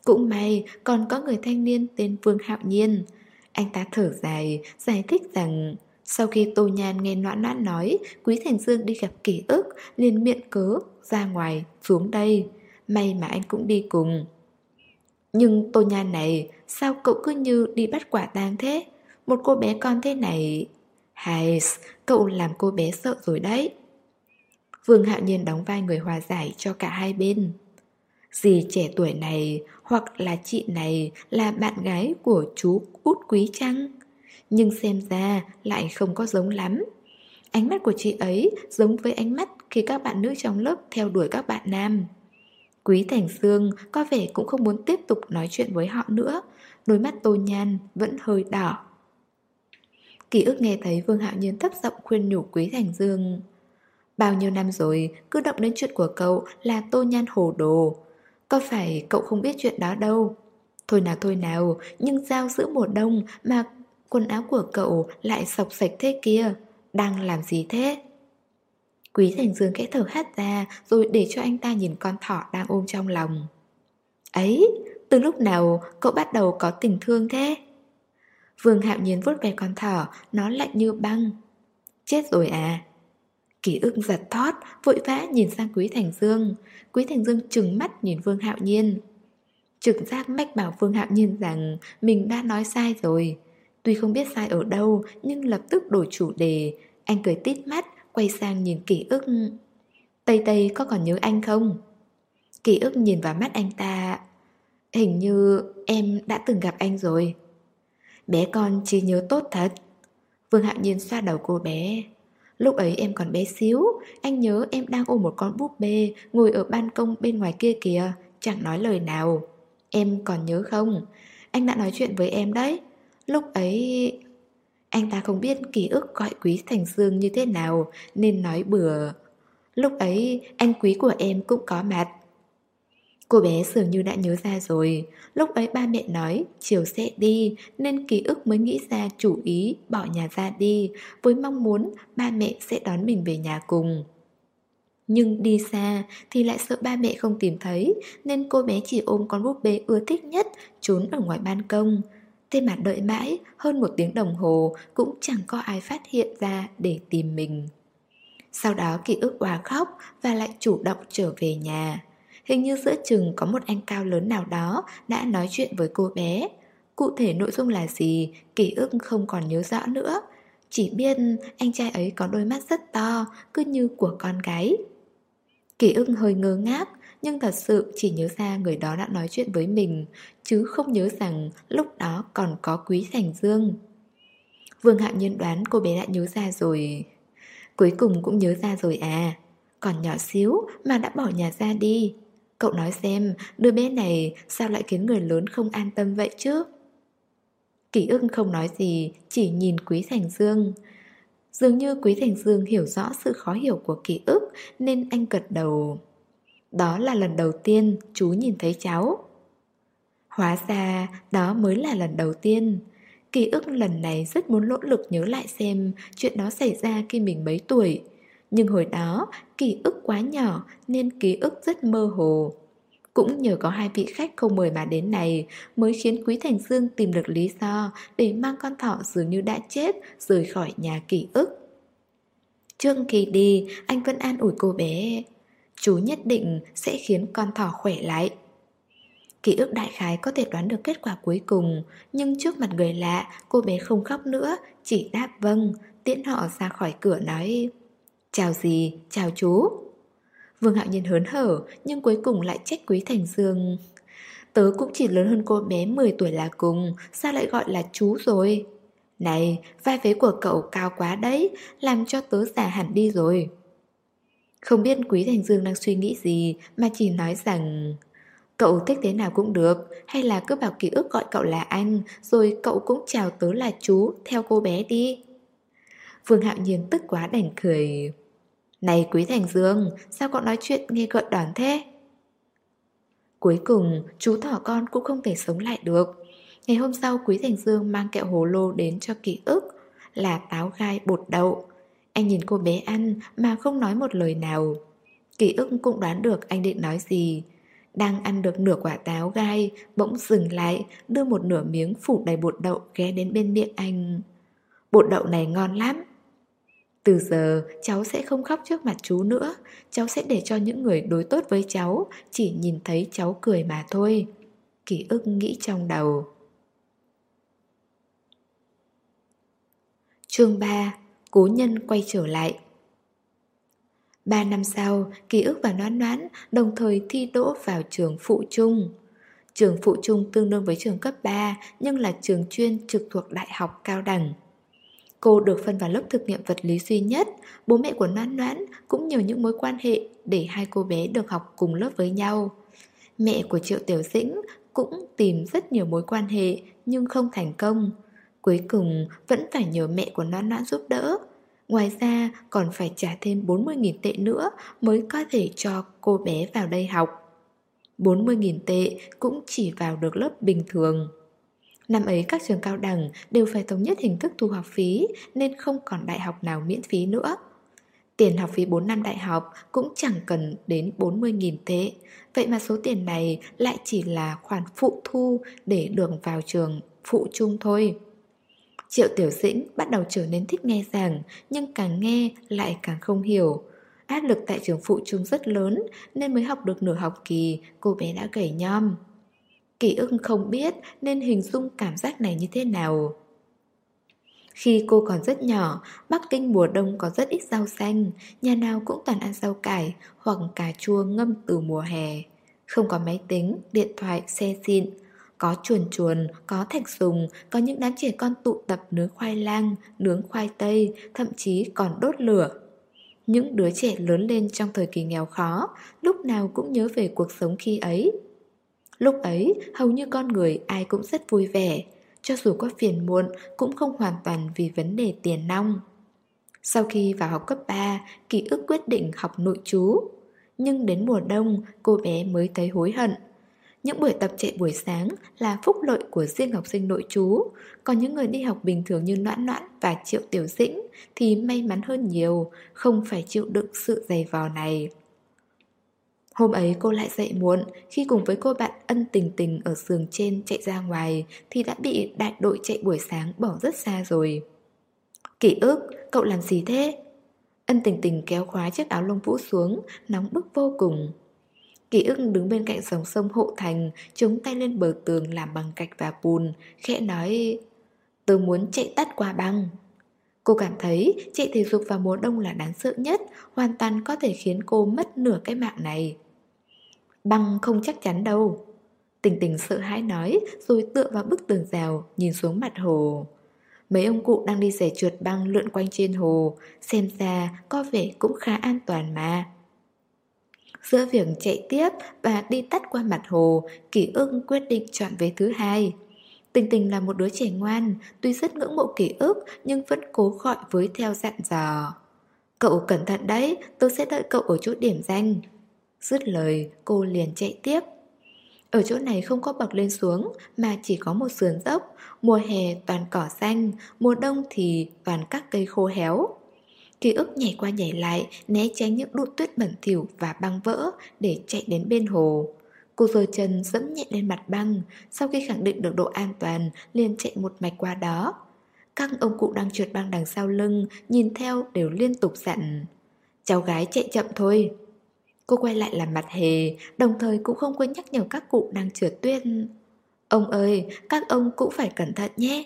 Cũng may còn có người thanh niên tên Vương Hạo Nhiên. Anh ta thở dài, giải thích rằng sau khi Tô Nhan nghe noãn noãn nói Quý Thành Dương đi gặp ký ức liền miệng cớ ra ngoài xuống đây May mà anh cũng đi cùng Nhưng Tô Nhan này Sao cậu cứ như đi bắt quả tang thế Một cô bé con thế này hay, cậu làm cô bé sợ rồi đấy. Vương Hạo Nhiên đóng vai người hòa giải cho cả hai bên. Dì trẻ tuổi này hoặc là chị này là bạn gái của chú út quý chăng? Nhưng xem ra lại không có giống lắm. Ánh mắt của chị ấy giống với ánh mắt khi các bạn nữ trong lớp theo đuổi các bạn nam. Quý Thành Sương có vẻ cũng không muốn tiếp tục nói chuyện với họ nữa, đôi mắt tô nhan vẫn hơi đỏ. Ký ức nghe thấy Vương Hạo Nhiên thấp giọng khuyên nhủ Quý Thành Dương Bao nhiêu năm rồi Cứ động đến chuyện của cậu là tô nhan hồ đồ Có phải cậu không biết chuyện đó đâu Thôi nào thôi nào Nhưng giao giữa mùa đông Mà quần áo của cậu lại sọc sạch thế kia Đang làm gì thế Quý Thành Dương kẽ thở hắt ra rồi để cho anh ta nhìn con thỏ đang ôm trong lòng. Ấy, từ lúc nào cậu bắt đầu có tình thương thế? Vương Hạo Nhiên vuốt về con thỏ, nó lạnh như băng. Chết rồi à? Ký ức giật thót, vội vã nhìn sang Quý Thành Dương. Quý Thành Dương trừng mắt nhìn Vương Hạo Nhiên. Trực giác mách bảo Vương Hạo Nhiên rằng mình đã nói sai rồi. Tuy không biết sai ở đâu, nhưng lập tức đổi chủ đề. Anh cười tít mắt, quay sang nhìn ký ức. Tây Tây có còn nhớ anh không? Ký ức nhìn vào mắt anh ta. Hình như em đã từng gặp anh rồi. Bé con chỉ nhớ tốt thật. Vương Hạo Nhiên xoa đầu cô bé. Lúc ấy em còn bé xíu, anh nhớ em đang ôm một con búp bê ngồi ở ban công bên ngoài kia kìa, chẳng nói lời nào. Em còn nhớ không? Anh đã nói chuyện với em đấy. Lúc ấy... Anh ta không biết ký ức gọi Quý Thành Dương như thế nào nên nói bừa. Lúc ấy anh quý của em cũng có mặt. Cô bé dường như đã nhớ ra rồi. Lúc ấy ba mẹ nói, chiều sẽ đi, Nên ký ức mới nghĩ ra chủ ý, bỏ nhà ra đi, Với mong muốn ba mẹ sẽ đón mình về nhà cùng. Nhưng đi xa thì lại sợ ba mẹ không tìm thấy, Nên cô bé chỉ ôm con búp bê ưa thích nhất, Trốn ở ngoài ban công. Thế mà đợi mãi, hơn một tiếng đồng hồ Cũng chẳng có ai phát hiện ra để tìm mình. Sau đó ký ức hòa khóc Và lại chủ động trở về nhà. Hình như giữa chừng có một anh cao lớn nào đó đã nói chuyện với cô bé. Cụ thể nội dung là gì, ký ức không còn nhớ rõ nữa. Chỉ biết anh trai ấy có đôi mắt rất to, cứ như của con gái. Ký ức hơi ngơ ngác, nhưng thật sự chỉ nhớ ra người đó đã nói chuyện với mình, chứ không nhớ rằng lúc đó còn có Quý Thành Dương. Vương Hạo Nhiên đoán cô bé đã nhớ ra rồi. Cuối cùng cũng nhớ ra rồi à, còn nhỏ xíu mà đã bỏ nhà ra đi. Cậu nói xem, đứa bé này sao lại khiến người lớn không an tâm vậy chứ? Kỷ ưng không nói gì, chỉ nhìn Quý Thành Dương. Dường như Quý Thành Dương hiểu rõ sự khó hiểu của ký ức nên anh gật đầu. Đó là lần đầu tiên chú nhìn thấy cháu. Hóa ra đó mới là lần đầu tiên. Ký ức lần này rất muốn nỗ lực nhớ lại xem chuyện đó xảy ra khi mình mấy tuổi. Nhưng hồi đó, ký ức quá nhỏ nên ký ức rất mơ hồ. Cũng nhờ có hai vị khách không mời mà đến này mới khiến Quý Thành Dương tìm được lý do để mang con thỏ dường như đã chết rời khỏi nhà ký ức. Trước khi đi, anh vẫn an ủi cô bé. Chú nhất định sẽ khiến con thỏ khỏe lại. Ký ức đại khái có thể đoán được kết quả cuối cùng, nhưng trước mặt người lạ, cô bé không khóc nữa, chỉ đáp vâng, tiễn họ ra khỏi cửa nói Chào gì, chào chú. Vương Hạo Nhiên hớn hở Nhưng cuối cùng lại trách Quý Thành Dương. Tớ cũng chỉ lớn hơn cô bé 10 tuổi là cùng Sao lại gọi là chú rồi? Này, vai vế của cậu cao quá đấy Làm cho tớ già hẳn đi rồi. Không biết Quý Thành Dương đang suy nghĩ gì Mà chỉ nói rằng Cậu thích thế nào cũng được Hay là cứ bảo ký ức gọi cậu là anh Rồi cậu cũng chào tớ là chú Theo cô bé đi. Vương Hạo Nhiên tức quá đành cười này Quý Thành Dương, sao cậu nói chuyện nghe gợn đoán thế? Cuối cùng, chú thỏ con cũng không thể sống lại được. Ngày hôm sau, Quý Thành Dương mang kẹo hồ lô đến cho ký ức, là táo gai bột đậu. Anh nhìn cô bé ăn mà không nói một lời nào. Ký ức cũng đoán được anh định nói gì. Đang ăn được nửa quả táo gai, bỗng dừng lại, đưa một nửa miếng phủ đầy bột đậu ghé đến bên miệng anh. Bột đậu này ngon lắm. Từ giờ cháu sẽ không khóc trước mặt chú nữa Cháu sẽ để cho những người đối tốt với cháu Chỉ nhìn thấy cháu cười mà thôi Ký ức nghĩ trong đầu Chương 3 Cố nhân quay trở lại Ba năm sau, ký ức và noán noán đồng thời thi đỗ vào trường phụ trung. Trường phụ trung tương đương với trường cấp 3 nhưng là trường chuyên trực thuộc đại học cao đẳng. Cô được phân vào lớp thực nghiệm vật lý duy nhất. Bố mẹ của Noãn Noãn cũng nhờ những mối quan hệ Để hai cô bé được học cùng lớp với nhau. Mẹ của Triệu Tiểu Dĩnh cũng tìm rất nhiều mối quan hệ Nhưng không thành công. Cuối cùng vẫn phải nhờ mẹ của Noãn Noãn giúp đỡ. Ngoài ra, còn phải trả thêm 40.000 tệ nữa Mới có thể cho cô bé vào đây học. 40.000 tệ cũng chỉ vào được lớp bình thường. Năm ấy các trường cao đẳng đều phải thống nhất hình thức thu học phí nên không còn đại học nào miễn phí nữa. Tiền học phí 4 năm đại học cũng chẳng cần đến 40.000 tệ. Vậy mà số tiền này lại chỉ là khoản phụ thu để đường vào trường phụ trung thôi. Triệu Tiểu Dĩnh bắt đầu trở nên thích nghe giảng, Nhưng càng nghe lại càng không hiểu. Áp lực tại trường phụ trung rất lớn Nên mới học được nửa học kỳ Cô bé đã gầy nhom. Kỳ ưng không biết nên hình dung cảm giác này như thế nào khi cô còn rất nhỏ, Bắc Kinh mùa đông có rất ít rau xanh, nhà nào cũng toàn ăn rau cải hoặc cà chua ngâm từ mùa hè. Không có máy tính, điện thoại, xe xịn, có chuồn chuồn, có thạch sùng, có những đám trẻ con tụ tập nướng khoai lang, nướng khoai tây, thậm chí còn đốt lửa. Những đứa trẻ lớn lên trong thời kỳ nghèo khó, lúc nào cũng nhớ về cuộc sống khi ấy. Lúc ấy, hầu như con người ai cũng rất vui vẻ, cho dù có phiền muộn cũng không hoàn toàn vì vấn đề tiền nong. Sau khi vào học cấp 3, ký ức quyết định học nội chú. Nhưng đến mùa đông, cô bé mới thấy hối hận. Những buổi tập chạy buổi sáng là phúc lợi của riêng học sinh nội chú, còn những người đi học bình thường như Noãn Noãn và Triệu Tiểu Dĩnh thì may mắn hơn nhiều, không phải chịu đựng sự dày vò này. Hôm ấy cô lại dậy muộn, khi cùng với cô bạn ân tình tình ở giường trên chạy ra ngoài thì đã bị đại đội chạy buổi sáng bỏ rất xa rồi. Kỷ ức, cậu làm gì thế? Ân tình tình kéo khóa chiếc áo lông vũ xuống, nóng bức vô cùng. Kỷ ức đứng bên cạnh dòng sông Hộ Thành, chống tay lên bờ tường làm bằng gạch và bùn, khẽ nói Tôi muốn chạy tắt qua băng. Cô cảm thấy chạy thể dục vào mùa đông là đáng sợ nhất, hoàn toàn có thể khiến cô mất nửa cái mạng này. Băng không chắc chắn đâu. Tình tình sợ hãi nói rồi tựa vào bức tường rào, nhìn xuống mặt hồ. Mấy ông cụ đang đi rẻ trượt băng lượn quanh trên hồ, xem ra có vẻ cũng khá an toàn mà. Giữa việc chạy tiếp và đi tắt qua mặt hồ, Kỷ ưng quyết định chọn vé thứ hai. Tình tình là một đứa trẻ ngoan, tuy rất ngưỡng mộ ký ức nhưng vẫn cố gọi với theo dặn dò. Cậu cẩn thận đấy, tôi sẽ đợi cậu ở chỗ điểm danh. Dứt lời, cô liền chạy tiếp. Ở chỗ này không có bậc lên xuống mà chỉ có một sườn dốc, mùa hè toàn cỏ xanh, mùa đông thì toàn các cây khô héo. Ký ức nhảy qua nhảy lại, né tránh những đụn tuyết bẩn thỉu và băng vỡ để chạy đến bên hồ. Cô rồi chân dẫm nhẹ lên mặt băng Sau khi khẳng định được độ an toàn liền chạy một mạch qua đó. Các ông cụ đang trượt băng đằng sau lưng Nhìn theo đều liên tục dặn Cháu gái chạy chậm thôi. Cô quay lại làm mặt hề Đồng thời cũng không quên nhắc nhở các cụ đang trượt tuyết. Ông ơi, các ông cũng phải cẩn thận nhé.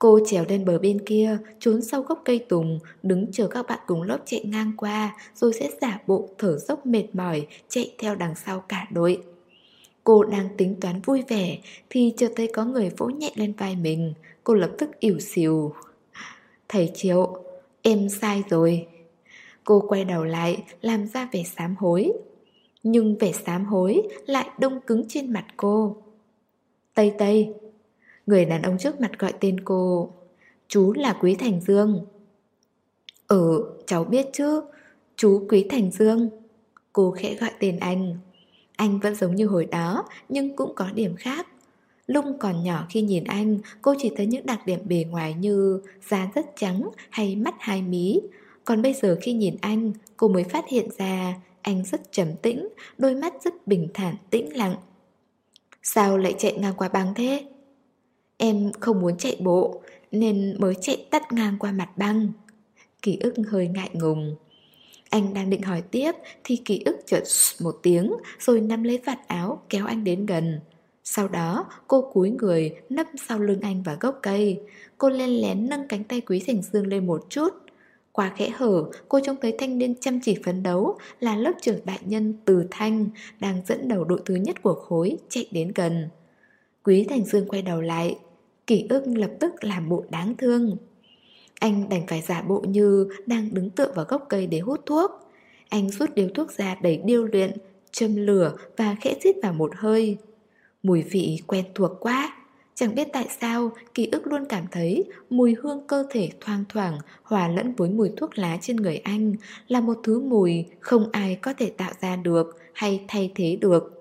Cô trèo lên bờ bên kia, trốn sau gốc cây tùng, đứng chờ các bạn cùng lớp chạy ngang qua, rồi sẽ giả bộ thở dốc mệt mỏi, chạy theo đằng sau cả đội. Cô đang tính toán vui vẻ, thì chợt thấy có người vỗ nhẹ lên vai mình, cô lập tức ỉu xìu. Thầy Triệu, em sai rồi. Cô quay đầu lại, làm ra vẻ sám hối. Nhưng vẻ sám hối lại đông cứng trên mặt cô. Tây Tây, Người đàn ông trước mặt gọi tên cô Chú là Quý Thành Dương. Ừ, cháu biết chứ Chú Quý Thành Dương. Cô khẽ gọi tên anh. Anh vẫn giống như hồi đó Nhưng cũng có điểm khác. Lung còn nhỏ khi nhìn anh Cô chỉ thấy những đặc điểm bề ngoài như Da rất trắng hay mắt hai mí. Còn bây giờ khi nhìn anh Cô mới phát hiện ra Anh rất trầm tĩnh Đôi mắt rất bình thản tĩnh lặng. Sao lại chạy ngang qua băng thế? Em không muốn chạy bộ Nên mới chạy tắt ngang qua mặt băng. Ký ức hơi ngại ngùng. Anh đang định hỏi tiếp Thì ký ức chợt một tiếng Rồi nắm lấy vạt áo kéo anh đến gần. Sau đó cô cúi người Nấp sau lưng anh vào gốc cây. Cô lên lén nâng cánh tay Quý Thành Dương lên một chút. Qua khẽ hở, cô trông thấy thanh niên chăm chỉ phấn đấu là lớp trưởng đại nhân Từ Thanh đang dẫn đầu đội thứ nhất của khối chạy đến gần. Quý Thành Dương quay đầu lại, Kỳ ức lập tức làm bộ đáng thương. Anh đành phải giả bộ như đang đứng tựa vào gốc cây để hút thuốc. Anh rút điếu thuốc ra đầy điêu luyện, Châm lửa và khẽ rít vào một hơi. Mùi vị quen thuộc quá. Chẳng biết tại sao, ký ức luôn cảm thấy mùi hương cơ thể thoang thoảng, hòa lẫn với mùi thuốc lá trên người anh là một thứ mùi không ai có thể tạo ra được hay thay thế được.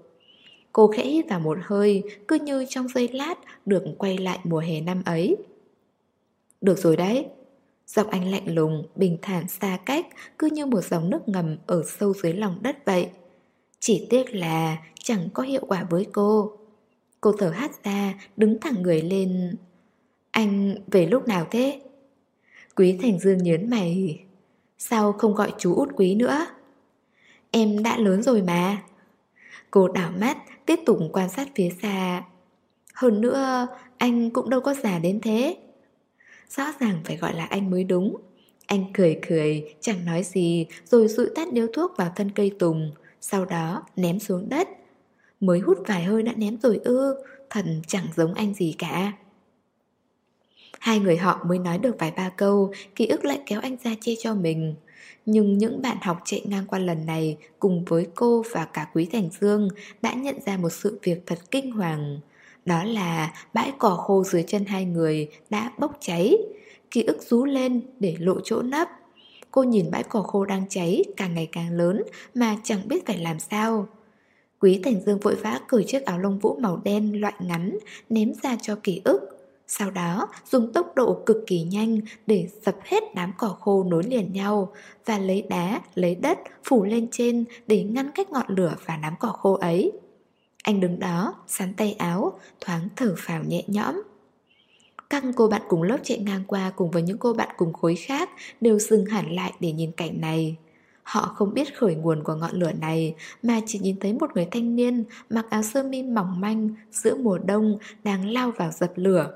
Cô khẽ hít vào một hơi, cứ như trong giây lát được quay lại mùa hè năm ấy. Được rồi đấy. Giọng anh lạnh lùng, bình thản xa cách, cứ như một dòng nước ngầm ở sâu dưới lòng đất vậy. Chỉ tiếc là chẳng có hiệu quả với cô. Cô thở hát ra, đứng thẳng người lên. Anh về lúc nào thế? Quý Thành Dương nhớn mày. Sao không gọi chú út quý nữa? Em đã lớn rồi mà. Cô đảo mắt, tiếp tục quan sát phía xa. Hơn nữa, anh cũng đâu có già đến thế. Rõ ràng phải gọi là anh mới đúng. Anh cười cười, chẳng nói gì, rồi dụi tắt điếu thuốc vào thân cây tùng, sau đó ném xuống đất. Mới hút vài hơi đã ném rồi ư, thần chẳng giống anh gì cả. Hai người họ mới nói được vài ba câu, ký ức lại kéo anh ra chê cho mình. Nhưng những bạn học chạy ngang qua lần này cùng với cô và cả Quý Thành Dương đã nhận ra một sự việc thật kinh hoàng. Đó là bãi cỏ khô dưới chân hai người đã bốc cháy. Ký ức rú lên để lộ chỗ nấp. Cô nhìn bãi cỏ khô đang cháy càng ngày càng lớn mà chẳng biết phải làm sao. Quý Thành Dương vội vã cởi chiếc áo lông vũ màu đen loại ngắn ném ra cho ký ức. Sau đó dùng tốc độ cực kỳ nhanh để dập hết đám cỏ khô nối liền nhau và lấy đá, lấy đất phủ lên trên để ngăn cách ngọn lửa và đám cỏ khô ấy. Anh đứng đó, sắn tay áo, thoáng thở phào nhẹ nhõm. Các cô bạn cùng lớp chạy ngang qua cùng với những cô bạn cùng khối khác đều dừng hẳn lại để nhìn cảnh này. Họ không biết khởi nguồn của ngọn lửa này mà chỉ nhìn thấy một người thanh niên mặc áo sơ mi mỏng manh giữa mùa đông đang lao vào dập lửa.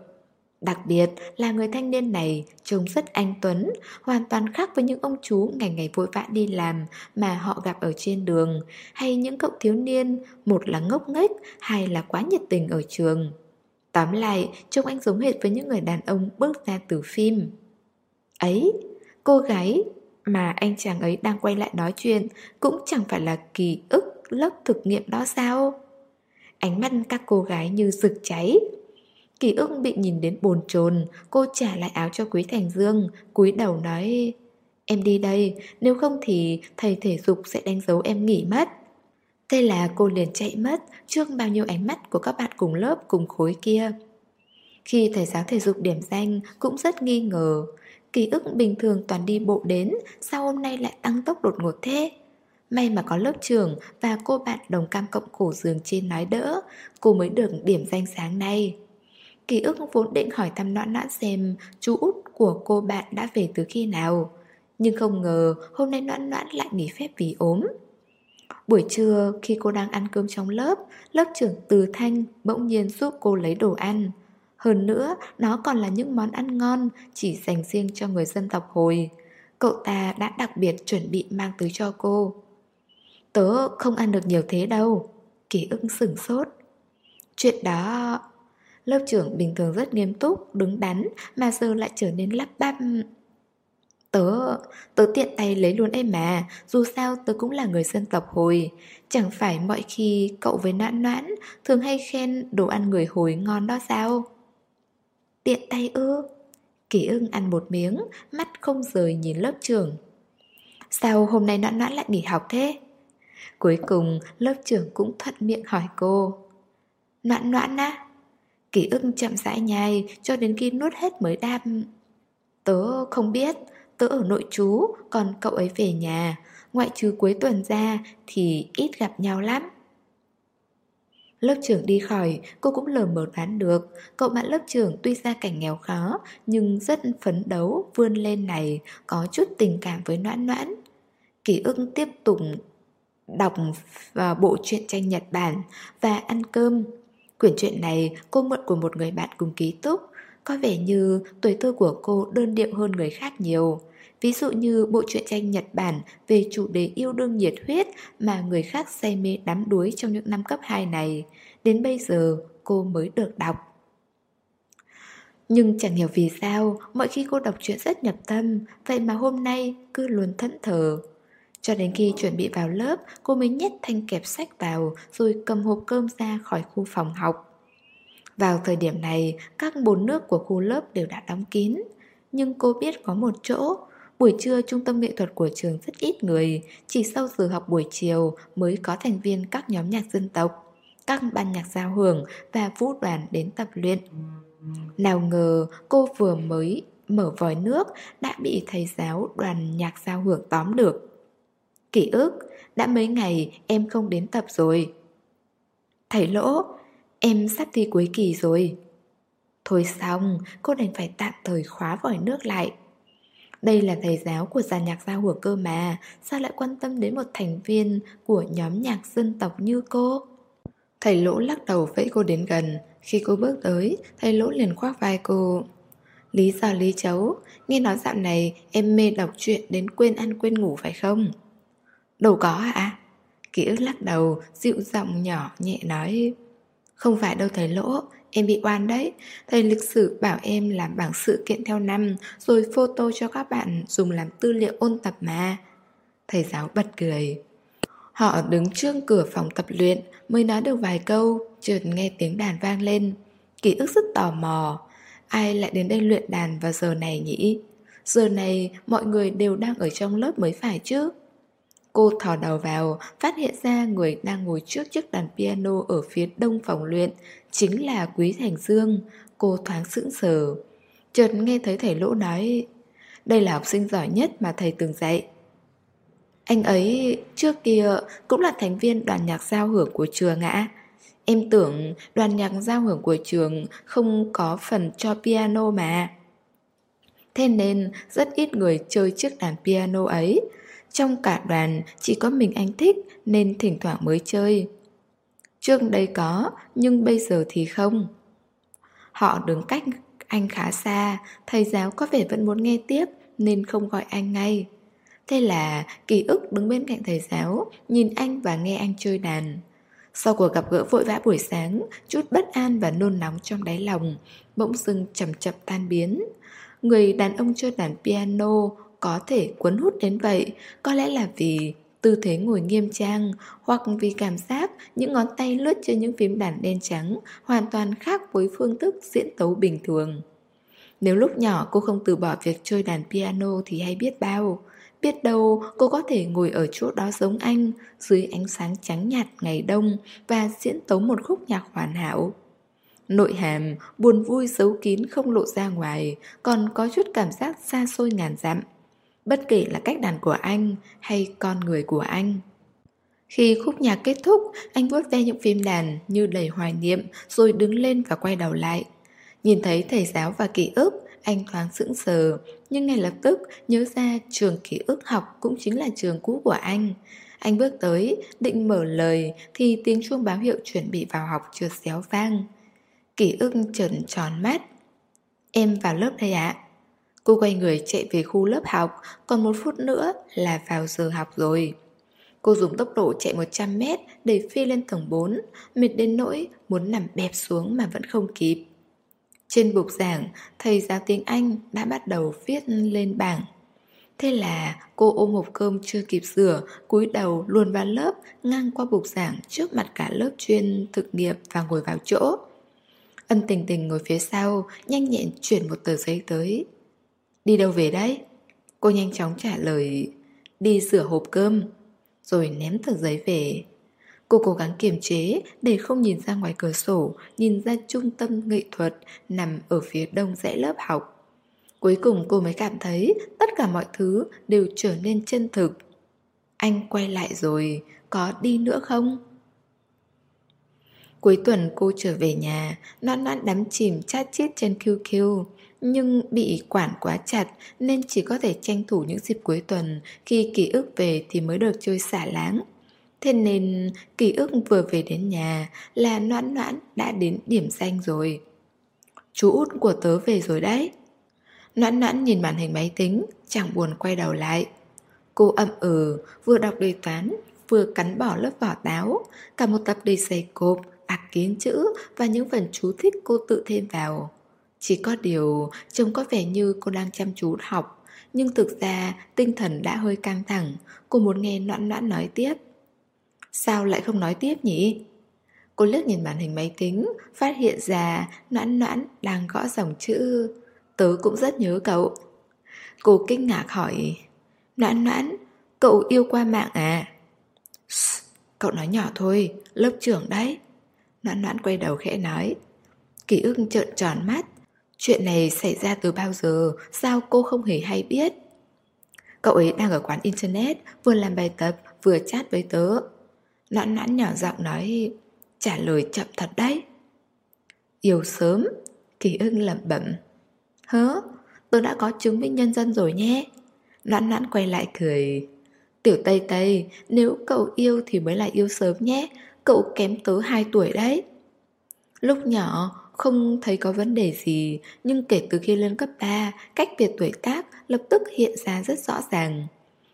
Đặc biệt là người thanh niên này trông rất anh tuấn, hoàn toàn khác với những ông chú ngày ngày vội vã đi làm mà họ gặp ở trên đường, hay những cậu thiếu niên, một là ngốc nghếch, hai là quá nhiệt tình ở trường. Tóm lại, trông anh giống hệt với những người đàn ông bước ra từ phim. Ấy, cô gái mà anh chàng ấy đang quay lại nói chuyện cũng chẳng phải là kỳ ức lớp thực nghiệm đó sao? Ánh mắt các cô gái như rực cháy, Kỳ ức bị nhìn đến bồn chồn, Cô trả lại áo cho Quý Thành Dương. Cúi đầu nói, Em đi đây, Nếu không thì thầy thể dục sẽ đánh dấu em nghỉ mất. Thế là cô liền chạy mất Trước bao nhiêu ánh mắt của các bạn cùng lớp cùng khối kia. Khi thầy giáo thể dục điểm danh Cũng rất nghi ngờ. Ký ức bình thường toàn đi bộ đến, Sao hôm nay lại tăng tốc đột ngột thế? May mà có lớp trưởng Và cô bạn đồng cam cộng khổ giường trên nói đỡ, Cô mới được điểm danh sáng nay. Ký ức vốn định hỏi thăm noãn noãn xem chú út của cô bạn đã về từ khi nào. Nhưng không ngờ hôm nay noãn noãn lại nghỉ phép vì ốm. Buổi trưa khi cô đang ăn cơm trong lớp, lớp trưởng Từ Thanh bỗng nhiên giúp cô lấy đồ ăn. Hơn nữa, nó còn là những món ăn ngon chỉ dành riêng cho người dân tộc hồi. Cậu ta đã đặc biệt chuẩn bị mang tới cho cô. Tớ không ăn được nhiều thế đâu. Ký ức sửng sốt. Chuyện đó Lớp trưởng bình thường rất nghiêm túc, đứng đắn Mà giờ lại trở nên lắp bắp. Tớ, tớ tiện tay lấy luôn em mà Dù sao tớ cũng là người dân tộc hồi. Chẳng phải mọi khi cậu với noãn noãn Thường hay khen đồ ăn người hồi ngon đó sao? Tiện tay ư? Kỳ ưng ăn một miếng Mắt không rời nhìn lớp trưởng. Sao hôm nay noãn noãn lại nghỉ học thế? Cuối cùng lớp trưởng cũng thuận miệng hỏi cô. Noãn noãn á Ký ức chậm rãi nhai cho đến khi nuốt hết mới đáp Tớ không biết, tớ ở nội chú, còn cậu ấy về nhà. Ngoại trừ cuối tuần ra thì ít gặp nhau lắm. Lớp trưởng đi khỏi, cô cũng lờ mờ đoán được. Cậu bạn lớp trưởng tuy ra cảnh nghèo khó Nhưng rất phấn đấu, vươn lên này Có chút tình cảm với noãn noãn. Ký ức tiếp tục đọc ờ, bộ truyện tranh Nhật Bản Và ăn cơm. Quyển truyện này cô mượn của một người bạn cùng ký túc Có vẻ như tuổi thơ của cô đơn điệu hơn người khác nhiều Ví dụ như bộ truyện tranh Nhật Bản về chủ đề yêu đương nhiệt huyết mà người khác say mê đắm đuối trong những năm cấp 2 này. Đến bây giờ cô mới được đọc. Nhưng chẳng hiểu vì sao, mọi khi cô đọc truyện rất nhập tâm, vậy mà hôm nay cứ luôn thẫn thờ. Cho đến khi chuẩn bị vào lớp, cô mới nhét thanh kẹp sách vào rồi cầm hộp cơm ra khỏi khu phòng học. Vào thời điểm này, các bồn nước của khu lớp đều đã đóng kín. Nhưng cô biết có một chỗ, buổi trưa trung tâm nghệ thuật của trường rất ít người, chỉ sau giờ học buổi chiều mới có thành viên các nhóm nhạc dân tộc, các ban nhạc giao hưởng và vũ đoàn đến tập luyện. Nào ngờ cô vừa mới mở vòi nước đã bị thầy giáo đoàn nhạc giao hưởng tóm được kỷ ức, đã mấy ngày em không đến tập rồi. Thầy lỗ, em sắp thi cuối kỳ rồi. Thôi xong, cô đành phải tạm thời khóa vòi nước lại. Đây là thầy giáo của giàn nhạc giao hưởng cơ mà, sao lại quan tâm đến một thành viên của nhóm nhạc dân tộc như cô? Thầy lỗ lắc đầu vẫy cô đến gần, khi cô bước tới, thầy lỗ liền khoác vai cô. Lý do lý chấu, nghe nói dạo này em mê đọc truyện đến quên ăn quên ngủ phải không? Đâu có ạ? À? Ký ức lắc đầu, dịu giọng nhỏ nhẹ nói Không phải đâu thầy lỗ, em bị oan đấy Thầy lịch sử bảo em làm bảng sự kiện theo năm Rồi photo cho các bạn dùng làm tư liệu ôn tập mà Thầy giáo bật cười Họ đứng trước cửa phòng tập luyện Mới nói được vài câu Chợt nghe tiếng đàn vang lên Ký ức rất tò mò Ai lại đến đây luyện đàn vào giờ này nhỉ? Giờ này mọi người đều đang ở trong lớp mới phải chứ Cô thò đầu vào, phát hiện ra người đang ngồi trước chiếc đàn piano ở phía đông phòng luyện, chính là Quý Thành Dương. Cô thoáng sững sờ. Chợt nghe thấy thầy Lỗ nói, đây là học sinh giỏi nhất mà thầy từng dạy. Anh ấy trước kia cũng là thành viên đoàn nhạc giao hưởng của trường ạ. Em tưởng đoàn nhạc giao hưởng của trường không có phần cho piano mà. Thế nên rất ít người chơi chiếc đàn piano ấy. Trong cả đoàn chỉ có mình anh thích nên thỉnh thoảng mới chơi. Trước đây có, nhưng bây giờ thì không. Họ đứng cách anh khá xa, thầy giáo có vẻ vẫn muốn nghe tiếp nên không gọi anh ngay. Thế là ký ức đứng bên cạnh thầy giáo, nhìn anh và nghe anh chơi đàn. Sau cuộc gặp gỡ vội vã buổi sáng, chút bất an và nôn nóng trong đáy lòng, bỗng dưng chậm chậm tan biến. Người đàn ông chơi đàn piano có thể cuốn hút đến vậy, có lẽ là vì tư thế ngồi nghiêm trang hoặc vì cảm giác những ngón tay lướt trên những phím đàn đen trắng hoàn toàn khác với phương thức diễn tấu bình thường. Nếu lúc nhỏ cô không từ bỏ việc chơi đàn piano thì hay biết bao. Biết đâu cô có thể ngồi ở chỗ đó giống anh dưới ánh sáng trắng nhạt ngày đông và diễn tấu một khúc nhạc hoàn hảo. Nội hàm, buồn vui giấu kín không lộ ra ngoài, còn có chút cảm giác xa xôi ngàn dặm. Bất kể là cách đàn của anh hay con người của anh. Khi khúc nhạc kết thúc, anh vuốt ve những phim đàn như đầy hoài niệm rồi đứng lên và quay đầu lại. Nhìn thấy thầy giáo và ký ức, anh thoáng sững sờ, nhưng ngay lập tức nhớ ra trường ký ức học cũng chính là trường cũ của anh. Anh bước tới, định mở lời thì tiếng chuông báo hiệu chuẩn bị vào học trượt xéo vang. Ký ức trần tròn mắt. Em vào lớp đây ạ. Cô quay người chạy về khu lớp học, còn một phút nữa là vào giờ học rồi. Cô dùng tốc độ chạy 100 mét để phi lên tầng 4, mệt đến nỗi muốn nằm bẹp xuống mà vẫn không kịp. Trên bục giảng, thầy giáo tiếng Anh đã bắt đầu viết lên bảng. Thế là cô ôm hộp cơm chưa kịp rửa, cúi đầu luồn vào lớp, ngang qua bục giảng trước mặt cả lớp chuyên thực nghiệm và ngồi vào chỗ. Ân tình tình ngồi phía sau, nhanh nhẹn chuyển một tờ giấy tới. Đi đâu về đấy? Cô nhanh chóng trả lời, đi sửa hộp cơm, rồi ném tờ giấy về. Cô cố gắng kiềm chế để không nhìn ra ngoài cửa sổ, nhìn ra trung tâm nghệ thuật nằm ở phía đông rẽ lớp học. Cuối cùng cô mới cảm thấy tất cả mọi thứ đều trở nên chân thực. Anh quay lại rồi, có đi nữa không? Cuối tuần cô trở về nhà, non non đắm chìm chat chít trên QQ. Nhưng bị quản quá chặt nên chỉ có thể tranh thủ những dịp cuối tuần khi ký ức về thì mới được chơi xả láng. Thế nên ký ức vừa về đến nhà là noãn noãn đã đến điểm danh rồi. Chú út của tớ về rồi đấy. Noãn noãn nhìn màn hình máy tính, chẳng buồn quay đầu lại. Cô ậm ừ, vừa đọc đề toán, vừa cắn bỏ lớp vỏ táo, cả một tập đề dày cộp, ạc kiến chữ và những phần chú thích cô tự thêm vào. Chỉ có điều trông có vẻ như cô đang chăm chú học, nhưng thực ra tinh thần đã hơi căng thẳng, cô muốn nghe noãn noãn nói tiếp. Sao lại không nói tiếp nhỉ? Cô liếc nhìn màn hình máy tính, phát hiện ra noãn noãn đang gõ dòng chữ. Tớ cũng rất nhớ cậu. Cô kinh ngạc hỏi, noãn noãn, cậu yêu qua mạng à? cậu nói nhỏ thôi, lớp trưởng đấy. Noãn noãn quay đầu khẽ nói. Ký ức trợn tròn mắt. Chuyện này xảy ra từ bao giờ, sao cô không hề hay biết? Cậu ấy đang ở quán internet, vừa làm bài tập, vừa chat với tớ. Noãn noãn nhỏ giọng nói, trả lời chậm thật đấy. Yêu sớm, kỳ ưng lẩm bẩm. Hớ, tớ đã có chứng minh nhân dân rồi nhé. Noãn noãn quay lại cười. Tiểu Tây Tây, nếu cậu yêu thì mới là yêu sớm nhé, cậu kém tớ 2 tuổi đấy. Lúc nhỏ, không thấy có vấn đề gì, nhưng kể từ khi lên cấp 3, cách biệt tuổi tác lập tức hiện ra rất rõ ràng.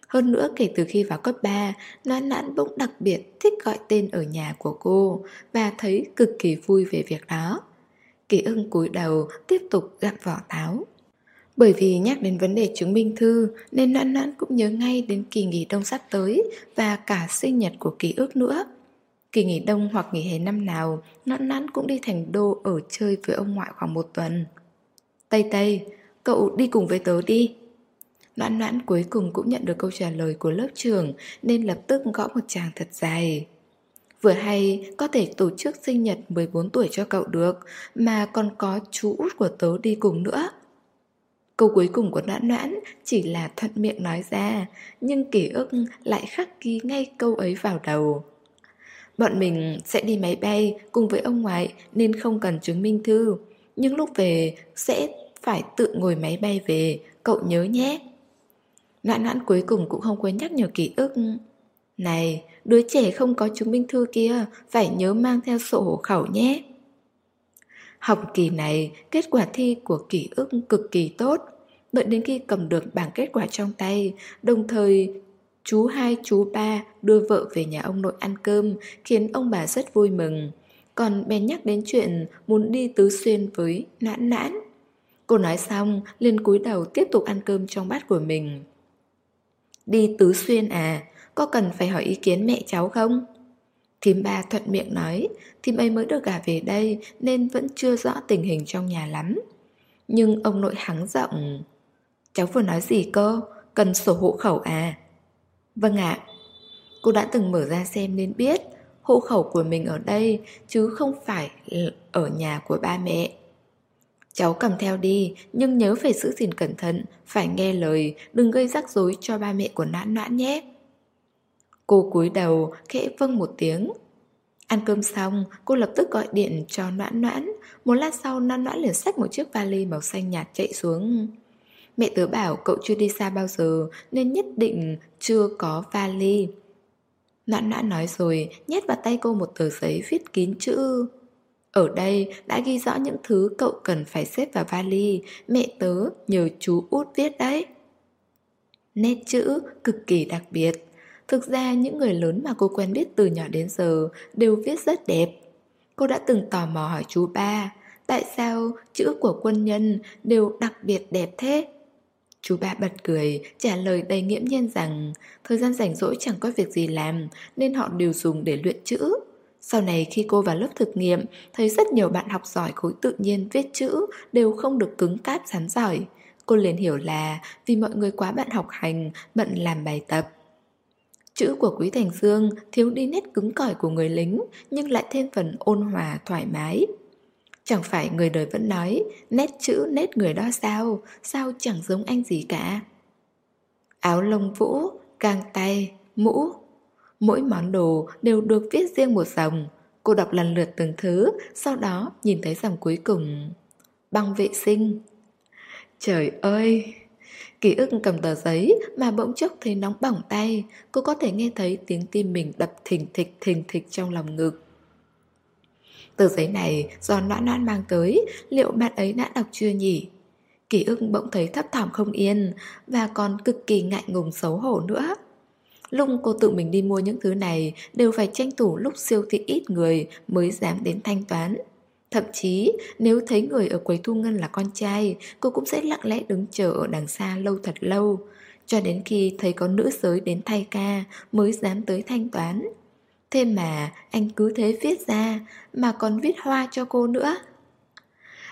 Hơn nữa kể từ khi vào cấp 3, Noãn Noãn bỗng đặc biệt thích gọi tên ở nhà của cô và thấy cực kỳ vui về việc đó. Kỳ ưng cúi đầu tiếp tục gặm vỏ táo. Bởi vì nhắc đến vấn đề chứng minh thư nên Noãn Noãn cũng nhớ ngay đến kỳ nghỉ đông sắp tới và cả sinh nhật của ký ức nữa. Kỳ nghỉ đông hoặc nghỉ hè năm nào, Noãn nãn cũng đi thành đô ở chơi với ông ngoại khoảng một tuần. Tây Tây, cậu đi cùng với tớ đi. Noãn noãn cuối cùng cũng nhận được câu trả lời của lớp trưởng nên lập tức gõ một chàng thật dài. Vừa hay có thể tổ chức sinh nhật 14 tuổi cho cậu được mà còn có chú út của tớ đi cùng nữa. Câu cuối cùng của noãn noãn chỉ là thuận miệng nói ra nhưng ký ức lại khắc ghi ngay câu ấy vào đầu. Bọn mình sẽ đi máy bay cùng với ông ngoại nên không cần chứng minh thư. Nhưng lúc về sẽ phải tự ngồi máy bay về, cậu nhớ nhé. Noãn noãn cuối cùng cũng không quên nhắc nhở ký ức. Này, đứa trẻ không có chứng minh thư kia, phải nhớ mang theo sổ hộ khẩu nhé. Học kỳ này, kết quả thi của ký ức cực kỳ tốt. Đợi đến khi cầm được bảng kết quả trong tay, đồng thời chú hai chú ba đưa vợ về nhà ông nội ăn cơm, khiến ông bà rất vui mừng. Còn bèn nhắc đến chuyện muốn đi tứ xuyên với nãn nãn. Cô nói xong, liền cúi đầu tiếp tục ăn cơm trong bát của mình. Đi tứ xuyên à, có cần phải hỏi ý kiến mẹ cháu không? Thím ba thuận miệng nói, thím ấy mới được gả về đây nên vẫn chưa rõ tình hình trong nhà lắm. Nhưng ông nội hắng giọng, cháu vừa nói gì cơ, cần sổ hộ khẩu à? Vâng ạ, cô đã từng mở ra xem nên biết hộ khẩu của mình ở đây chứ không phải ở nhà của ba mẹ. Cháu cầm theo đi, nhưng nhớ phải giữ gìn cẩn thận, phải nghe lời, đừng gây rắc rối cho ba mẹ của noãn noãn nhé. Cô cúi đầu, khẽ vâng một tiếng. Ăn cơm xong, cô lập tức gọi điện cho noãn noãn. Một lát sau, noãn noãn liền xách một chiếc vali màu xanh nhạt chạy xuống. Mẹ tớ bảo cậu chưa đi xa bao giờ, nên nhất định chưa có vali. Noãn noãn nói rồi, nhét vào tay cô một tờ giấy viết kín chữ ở đây đã ghi rõ những thứ cậu cần phải xếp vào vali, mẹ tớ nhờ chú út viết đấy. Nét chữ cực kỳ đặc biệt. Thực ra những người lớn mà cô quen biết từ nhỏ đến giờ đều viết rất đẹp. Cô đã từng tò mò hỏi chú ba, tại sao chữ của quân nhân đều đặc biệt đẹp thế? Chú ba bật cười, trả lời đầy nghiễm nhiên rằng thời gian rảnh rỗi chẳng có việc gì làm nên họ đều dùng để luyện chữ. Sau này khi cô vào lớp thực nghiệm, thấy rất nhiều bạn học giỏi khối tự nhiên viết chữ đều không được cứng cáp rắn giỏi. Cô liền hiểu là vì mọi người quá bận học hành, bận làm bài tập. Chữ của Quý Thành Dương thiếu đi nét cứng cỏi của người lính nhưng lại thêm phần ôn hòa, thoải mái. Chẳng phải người đời vẫn nói nét chữ nét người đó sao, sao chẳng giống anh gì cả. Áo lông vũ, găng tay, mũ, Mỗi món đồ đều được viết riêng một dòng. Cô đọc lần lượt từng thứ Sau đó nhìn thấy dòng cuối cùng. Băng vệ sinh. Trời ơi! Ký ức cầm tờ giấy mà bỗng chốc thấy nóng bỏng tay Cô có thể nghe thấy tiếng tim mình đập thình thịch thình thịch trong lòng ngực. Tờ giấy này do noãn noãn mang tới Liệu bạn ấy đã đọc chưa nhỉ? Ký ức bỗng thấy thấp thỏm không yên Và còn cực kỳ ngại ngùng xấu hổ nữa Lúc cô tự mình đi mua những thứ này đều phải tranh thủ lúc siêu thị ít người mới dám đến thanh toán. Thậm chí nếu thấy người ở quầy thu ngân là con trai, cô cũng sẽ lặng lẽ đứng chờ ở đằng xa lâu thật lâu. Cho đến khi thấy có nữ giới đến thay ca mới dám tới thanh toán. Thế mà anh cứ thế viết ra mà còn viết hoa cho cô nữa.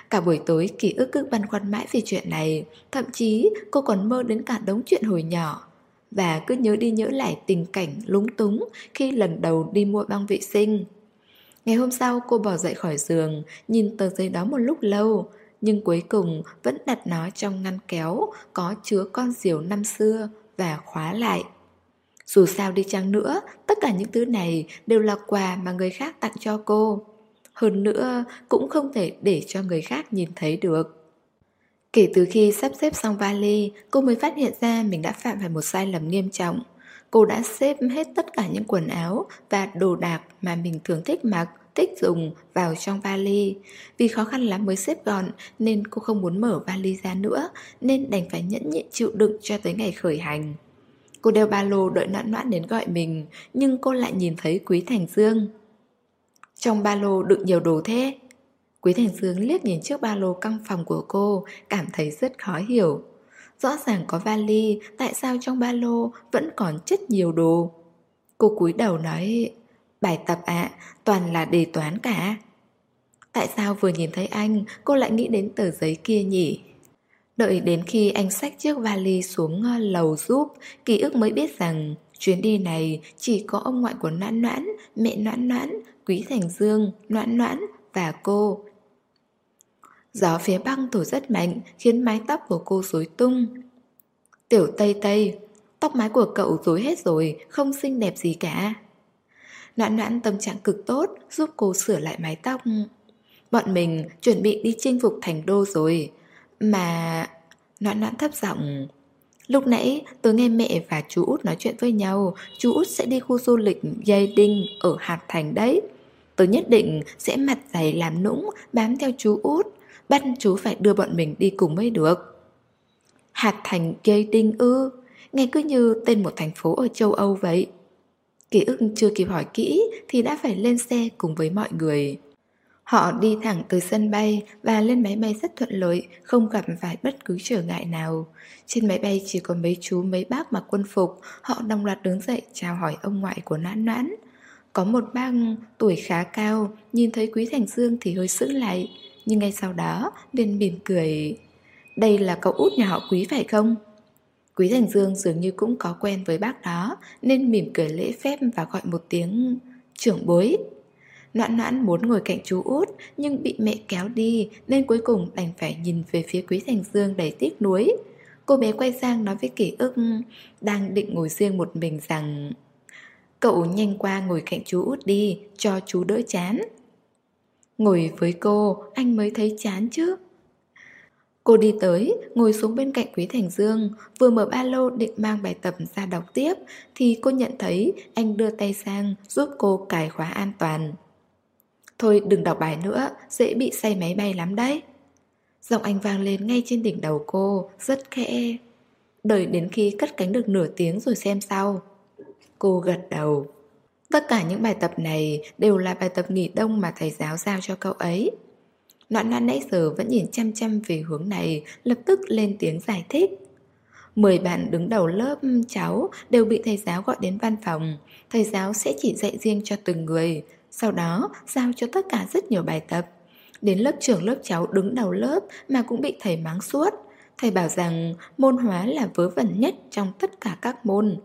Cả buổi tối ký ức cứ băn khoăn mãi về chuyện này Thậm chí cô còn mơ đến cả đống chuyện hồi nhỏ và cứ nhớ đi nhớ lại tình cảnh lúng túng khi lần đầu đi mua băng vệ sinh. Ngày hôm sau cô bỏ dậy khỏi giường, nhìn tờ giấy đó một lúc lâu, Nhưng cuối cùng vẫn đặt nó trong ngăn kéo Có chứa con diều năm xưa Và khóa lại dù sao đi chăng nữa Tất cả những thứ này đều là quà mà người khác tặng cho cô Hơn nữa cũng không thể để cho người khác nhìn thấy được Kể từ khi sắp xếp xong vali, cô mới phát hiện ra mình đã phạm phải một sai lầm nghiêm trọng. Cô đã xếp hết tất cả những quần áo và đồ đạc mà mình thường thích mặc, thích dùng vào trong vali. Vì khó khăn lắm mới xếp gọn nên cô không muốn mở vali ra nữa, nên đành phải nhẫn nhịn chịu đựng cho tới ngày khởi hành. Cô đeo ba lô đợi noãn noãn đến gọi mình, nhưng cô lại nhìn thấy Quý Thành Dương. Trong ba lô đựng nhiều đồ thế, Quý Thành Dương liếc nhìn chiếc ba lô căng phòng của cô, cảm thấy rất khó hiểu. Rõ ràng có vali, tại sao trong ba lô vẫn còn chất nhiều đồ? Cô cúi đầu nói, bài tập ạ, toàn là đề toán cả. Tại sao vừa nhìn thấy anh, cô lại nghĩ đến tờ giấy kia nhỉ? Đợi đến khi anh xách chiếc vali xuống ờ, lầu giúp, ký ức mới biết rằng chuyến đi này chỉ có ông ngoại của Noãn Noãn, mẹ Noãn Noãn, Quý Thành Dương, Noãn Noãn và cô. Gió phía băng thổi rất mạnh khiến mái tóc của cô rối tung. Tiểu Tây Tây, tóc mái của cậu rối hết rồi, không xinh đẹp gì cả. Noãn noãn tâm trạng cực tốt giúp cô sửa lại mái tóc. Bọn mình chuẩn bị đi chinh phục thành đô rồi. Mà... Noãn noãn thấp giọng, Lúc nãy tôi nghe mẹ và chú út nói chuyện với nhau, Chú út sẽ đi khu du lịch Dây Đinh ở Hạt Thành đấy. Tôi nhất định sẽ mặt dày làm nũng bám theo chú út, Bắt chú phải đưa bọn mình đi cùng mới được. Hạt thành dây đinh ư? Nghe cứ như tên một thành phố ở châu Âu vậy. Ký ức chưa kịp hỏi kỹ Thì đã phải lên xe cùng với mọi người. Họ đi thẳng từ sân bay và lên máy bay rất thuận lợi, không gặp phải bất cứ trở ngại nào. Trên máy bay chỉ có mấy chú mấy bác mặc quân phục, họ đồng loạt đứng dậy chào hỏi ông ngoại của noãn nãn. Có một bác tuổi khá cao, nhìn thấy Quý Thành Dương thì hơi sững lại, nhưng ngay sau đó liền mỉm cười Đây là cậu út nhà họ Quý phải không? Quý Thành Dương dường như cũng có quen với bác đó Nên mỉm cười lễ phép và gọi một tiếng trưởng bối Noãn noãn muốn ngồi cạnh chú út Nhưng bị mẹ kéo đi Nên cuối cùng đành phải nhìn về phía Quý Thành Dương đầy tiếc nuối Cô bé quay sang nói với kỷ ức Đang định ngồi riêng một mình rằng Cậu nhanh qua ngồi cạnh chú út đi Cho chú đỡ chán Ngồi với cô, anh mới thấy chán chứ. Cô đi tới, ngồi xuống bên cạnh Quý Thành Dương, vừa mở ba lô định mang bài tập ra đọc tiếp, thì cô nhận thấy anh đưa tay sang giúp cô cài khóa an toàn. Thôi đừng đọc bài nữa, dễ bị say máy bay lắm đấy. Giọng anh vang lên ngay trên đỉnh đầu cô, rất khẽ. Đợi đến khi cất cánh được nửa tiếng rồi xem sau. Cô gật đầu. Tất cả những bài tập này đều là bài tập nghỉ đông mà thầy giáo giao cho cậu ấy. Noãn noãn nãy giờ vẫn nhìn chăm chăm về hướng này, lập tức lên tiếng giải thích. Mười bạn đứng đầu lớp cháu đều bị thầy giáo gọi đến văn phòng. Thầy giáo sẽ chỉ dạy riêng cho từng người, sau đó giao cho tất cả rất nhiều bài tập. Đến lớp trưởng lớp cháu đứng đầu lớp mà cũng bị thầy mắng suốt. Thầy bảo rằng môn hóa là vớ vẩn nhất trong tất cả các môn.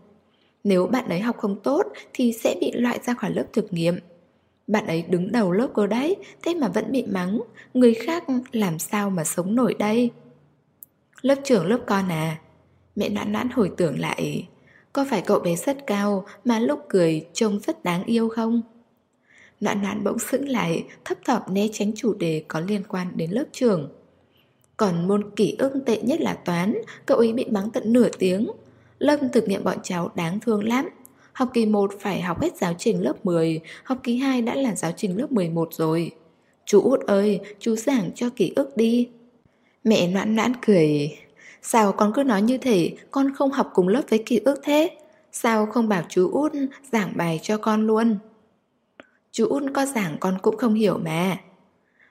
Nếu bạn ấy học không tốt thì sẽ bị loại ra khỏi lớp thực nghiệm. Bạn ấy đứng đầu lớp cơ đấy, thế mà vẫn bị mắng, người khác làm sao mà sống nổi đây? Lớp trưởng lớp con à? Mẹ nãn nãn hồi tưởng lại, có phải cậu bé rất cao mà lúc cười trông rất đáng yêu không? Noãn noãn bỗng sững lại, thấp thỏm né tránh chủ đề có liên quan đến lớp trường. Còn môn kỷ ưng tệ nhất là toán, cậu ấy bị mắng tận nửa tiếng, Lâm thực nghiệm bọn cháu đáng thương lắm. Học kỳ 1 phải học hết giáo trình lớp 10 Học kỳ 2 đã là giáo trình lớp 11 rồi. Chú út ơi, chú giảng cho ký ức đi. Mẹ noãn noãn cười. Sao con cứ nói như thế Con không học cùng lớp với ký ức thế? Sao không bảo chú út giảng bài cho con luôn? Chú út có giảng con cũng không hiểu mà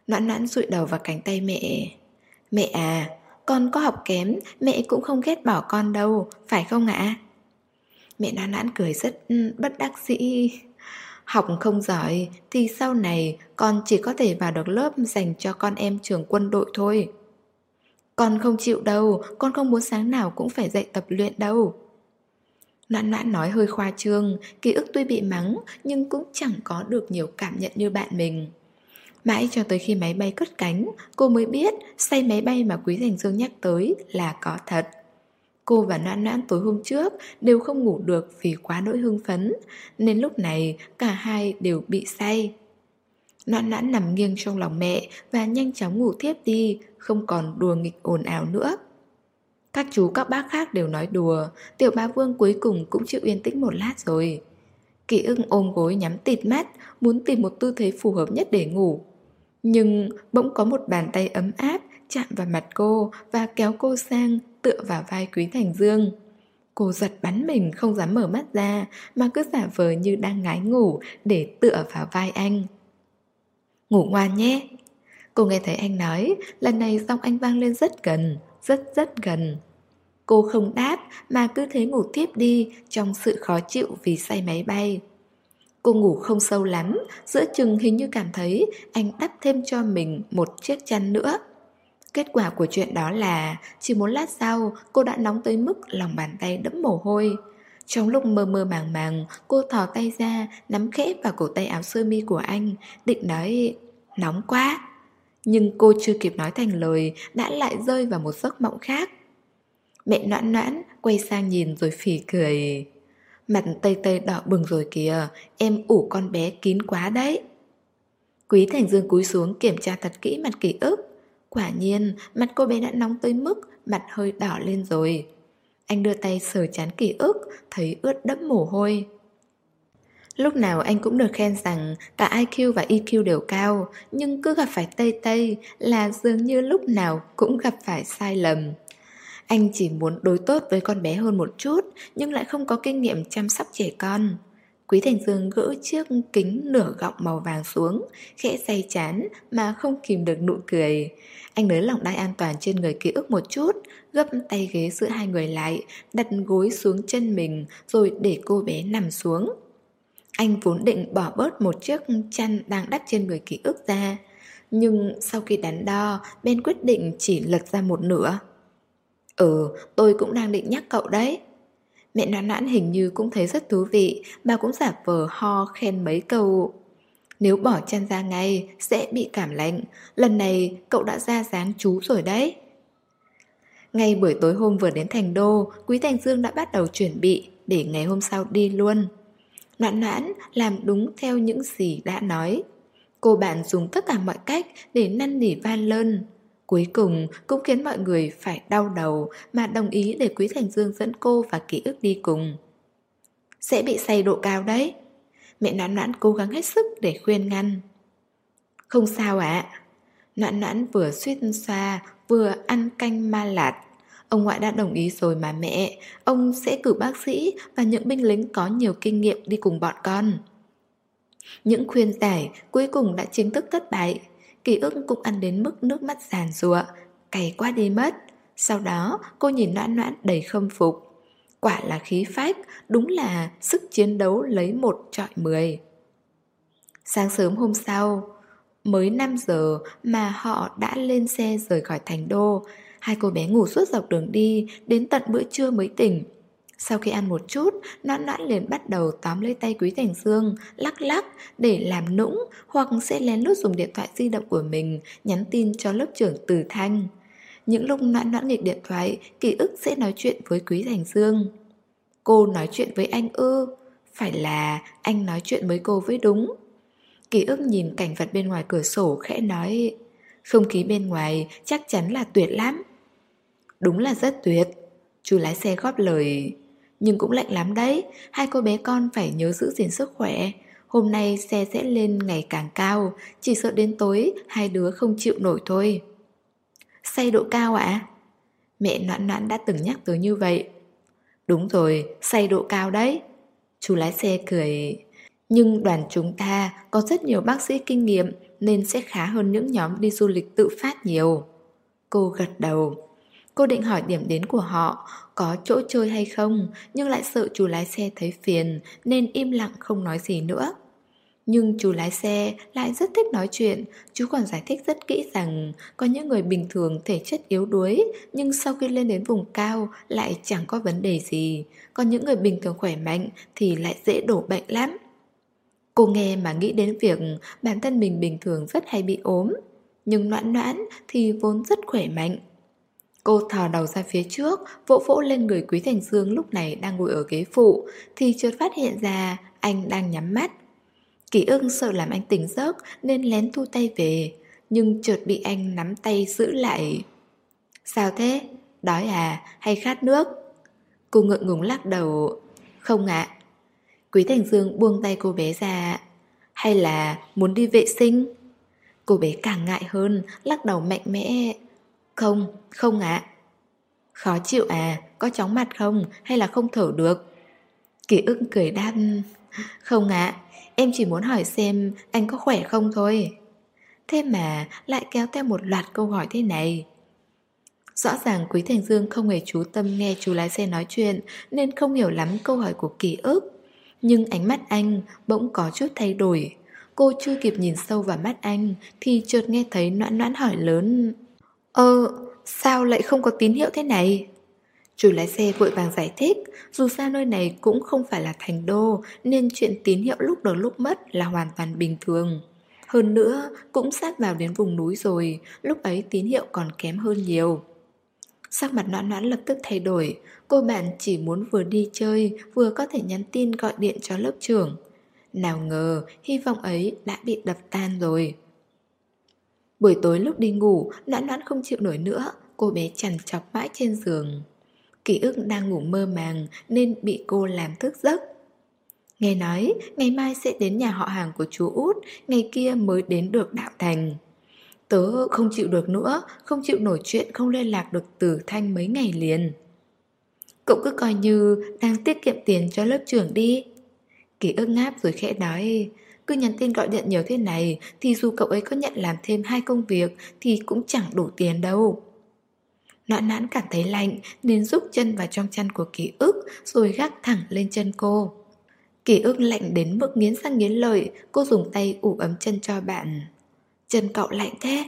Noãn noãn rụi đầu vào cánh tay mẹ Mẹ à con có học kém, mẹ cũng không ghét bỏ con đâu, phải không ạ? Mẹ noãn nãn cười rất ừ, bất đắc dĩ. Học không giỏi thì sau này con chỉ có thể vào được lớp dành cho con em trường quân đội thôi. Con không chịu đâu, con không muốn sáng nào cũng phải dạy tập luyện đâu. Noãn noãn nói hơi khoa trương, ký ức tuy bị mắng nhưng cũng chẳng có được nhiều cảm nhận như bạn mình. Mãi cho tới khi máy bay cất cánh, cô mới biết say máy bay mà Quý Thành Dương nhắc tới là có thật. Cô và Noãn Noãn tối hôm trước đều không ngủ được vì quá nỗi hưng phấn, nên lúc này cả hai đều bị say. Noãn Noãn nằm nghiêng trong lòng mẹ và nhanh chóng ngủ thiếp đi, không còn đùa nghịch ồn ào nữa. Các chú các bác khác đều nói đùa, tiểu ba vương cuối cùng cũng chịu yên tĩnh một lát rồi. Kỳ ưng ôm gối nhắm tịt mắt, muốn tìm một tư thế phù hợp nhất để ngủ. Nhưng bỗng có một bàn tay ấm áp chạm vào mặt cô và kéo cô sang tựa vào vai Quý Thành Dương. Cô giật bắn mình không dám mở mắt ra mà cứ giả vờ như đang ngái ngủ để tựa vào vai anh. Ngủ ngoan nhé. Cô nghe thấy anh nói, lần này giọng anh vang lên rất gần, rất rất gần. Cô không đáp mà cứ thế ngủ tiếp đi trong sự khó chịu vì say máy bay. Cô ngủ không sâu lắm, giữa chừng hình như cảm thấy anh đắp thêm cho mình một chiếc chăn nữa. Kết quả của chuyện đó là chỉ một lát sau cô đã nóng tới mức lòng bàn tay đẫm mồ hôi. Trong lúc mơ mơ màng màng, cô thò tay ra, nắm khẽ vào cổ tay áo sơ mi của anh, định nói nóng quá. Nhưng cô chưa kịp nói thành lời, đã lại rơi vào một giấc mộng khác. Mẹ noãn noãn quay sang nhìn rồi phỉ cười. Mặt tây tây đỏ bừng rồi kìa, em ủ con bé kín quá đấy. Quý Thành Dương cúi xuống kiểm tra thật kỹ mặt ký ức. Quả nhiên, mặt cô bé đã nóng tới mức mặt hơi đỏ lên rồi. Anh đưa tay sờ chán ký ức, thấy ướt đẫm mồ hôi. Lúc nào anh cũng được khen rằng cả IQ và EQ đều cao, nhưng cứ gặp phải Tây Tây là dường như lúc nào cũng gặp phải sai lầm. Anh chỉ muốn đối tốt với con bé hơn một chút, nhưng lại không có kinh nghiệm chăm sóc trẻ con. Quý Thành Dương gỡ chiếc kính nửa gọng màu vàng xuống, khẽ say chán mà không kìm được nụ cười. Anh nới lỏng đai an toàn trên người ký ức một chút, gấp tay ghế giữa hai người lại, đặt gối xuống chân mình rồi để cô bé nằm xuống. Anh vốn định bỏ bớt một chiếc chăn đang đắp trên người ký ức ra, nhưng sau khi đắn đo, Ben quyết định chỉ lật ra một nửa. Ừ, tôi cũng đang định nhắc cậu đấy. Mẹ nãn nãn hình như cũng thấy rất thú vị, bà cũng giả vờ ho khen mấy câu. Nếu bỏ chăn ra ngay, sẽ bị cảm lạnh. Lần này cậu đã ra dáng chú rồi đấy. Ngay buổi tối hôm vừa đến thành đô, Quý Thành Dương đã bắt đầu chuẩn bị để ngày hôm sau đi luôn. Noãn noãn làm đúng theo những gì đã nói. Cô bạn dùng tất cả mọi cách để năn nỉ Van Lơn. Cuối cùng, cũng khiến mọi người phải đau đầu mà đồng ý để Quý Thành Dương dẫn cô và ký ức đi cùng. Sẽ bị say độ cao đấy. Mẹ noãn noãn cố gắng hết sức để khuyên ngăn. Không sao ạ. À. Noãn noãn vừa suýt xoa, vừa ăn canh ma lạt. Ông ngoại đã đồng ý rồi mà mẹ, ông sẽ cử bác sĩ và những binh lính có nhiều kinh nghiệm đi cùng bọn con. Những khuyên giải cuối cùng đã chính thức thất bại. Ký ức cũng ăn đến mức nước mắt giàn rụa, cày quá đi mất. Sau đó cô nhìn noãn noãn đầy khâm phục. Quả là khí phách, đúng là sức chiến đấu lấy một trọi mười. Sáng sớm hôm sau, mới 5 giờ mà họ đã lên xe rời khỏi thành đô. Hai cô bé ngủ suốt dọc đường đi, đến tận bữa trưa mới tỉnh. Sau khi ăn một chút, noãn noãn liền bắt đầu tóm lấy tay Quý Thành Dương, lắc lắc để làm nũng hoặc sẽ lén lút dùng điện thoại di động của mình nhắn tin cho lớp trưởng Từ Thanh. Những lúc noãn noãn nghịch điện thoại, ký ức sẽ nói chuyện với Quý Thành Dương. Cô nói chuyện với anh ư? Phải là anh nói chuyện với cô với đúng. Ký ức nhìn cảnh vật bên ngoài cửa sổ khẽ nói Không khí bên ngoài chắc chắn là tuyệt lắm Đúng là rất tuyệt Chú lái xe góp lời nhưng cũng lạnh lắm đấy, hai cô bé con phải nhớ giữ gìn sức khỏe. Hôm nay xe sẽ lên ngày càng cao, chỉ sợ đến tối hai đứa không chịu nổi thôi. Say độ cao ạ? À? Mẹ noãn noãn đã từng nhắc tới như vậy. Đúng rồi, say độ cao đấy. Chú lái xe cười. Nhưng đoàn chúng ta có rất nhiều bác sĩ kinh nghiệm nên sẽ khá hơn những nhóm đi du lịch tự phát nhiều. Cô gật đầu. Cô định hỏi điểm đến của họ có chỗ chơi hay không, nhưng lại sợ chú lái xe thấy phiền nên im lặng không nói gì nữa. Nhưng chú lái xe lại rất thích nói chuyện, chú còn giải thích rất kỹ rằng có những người bình thường thể chất yếu đuối nhưng sau khi lên đến vùng cao lại chẳng có vấn đề gì, còn những người bình thường khỏe mạnh thì lại dễ đổ bệnh lắm. Cô nghe mà nghĩ đến việc bản thân mình bình thường rất hay bị ốm, nhưng noãn noãn thì vốn rất khỏe mạnh. Cô thò đầu ra phía trước, vỗ vỗ lên người Quý Thành Dương lúc này đang ngồi ở ghế phụ, thì chợt phát hiện ra anh đang nhắm mắt. kỷ ưng sợ làm anh tỉnh giấc nên lén thu tay về, nhưng chợt bị anh nắm tay giữ lại. Sao thế? Đói à? Hay khát nước? Cô ngượng ngùng lắc đầu. Không ạ. Quý Thành Dương buông tay cô bé ra. Hay là muốn đi vệ sinh? Cô bé càng ngại hơn, lắc đầu mạnh mẽ. Không, không ạ. Khó chịu à, có chóng mặt không hay là không thở được? kỷ ức cười đáp. Không ạ, em chỉ muốn hỏi xem anh có khỏe không thôi. Thế mà lại kéo theo một loạt câu hỏi thế này. Rõ ràng Quý Thành Dương không hề chú tâm nghe chú lái xe nói chuyện nên không hiểu lắm câu hỏi của kỷ ức. Nhưng ánh mắt anh bỗng có chút thay đổi. Cô chưa kịp nhìn sâu vào mắt anh thì chợt nghe thấy noãn noãn hỏi lớn ờ sao lại không có tín hiệu thế này? Chủ lái xe vội vàng giải thích, dù sao nơi này cũng không phải là thành đô nên chuyện tín hiệu lúc được lúc mất là hoàn toàn bình thường. Hơn nữa, cũng sát vào đến vùng núi rồi, lúc ấy tín hiệu còn kém hơn nhiều. Sắc mặt noãn noãn lập tức thay đổi, cô bạn chỉ muốn vừa đi chơi, vừa có thể nhắn tin gọi điện cho lớp trưởng. Nào ngờ, hy vọng ấy đã bị đập tan rồi. Buổi tối lúc đi ngủ, noãn noãn không chịu nổi nữa, cô bé chằn chọc mãi trên giường. Ký ức đang ngủ mơ màng nên bị cô làm thức giấc. Nghe nói, ngày mai sẽ đến nhà họ hàng của chú út, ngày kia mới đến được đạo thành. Tớ không chịu được nữa, không chịu nổi chuyện không liên lạc được từ thanh mấy ngày liền. Cậu cứ coi như đang tiết kiệm tiền cho lớp trưởng đi. Ký ức ngáp rồi khẽ nói, cứ nhắn tin gọi điện nhiều thế này thì dù cậu ấy có nhận làm thêm hai công việc thì cũng chẳng đủ tiền đâu. Noãn nãn cảm thấy lạnh nên rút chân vào trong chăn của ký ức rồi gác thẳng lên chân cô. Ký ức lạnh đến mức nghiến răng nghiến lợi, cô dùng tay ủ ấm chân cho bạn. Chân cậu lạnh thế.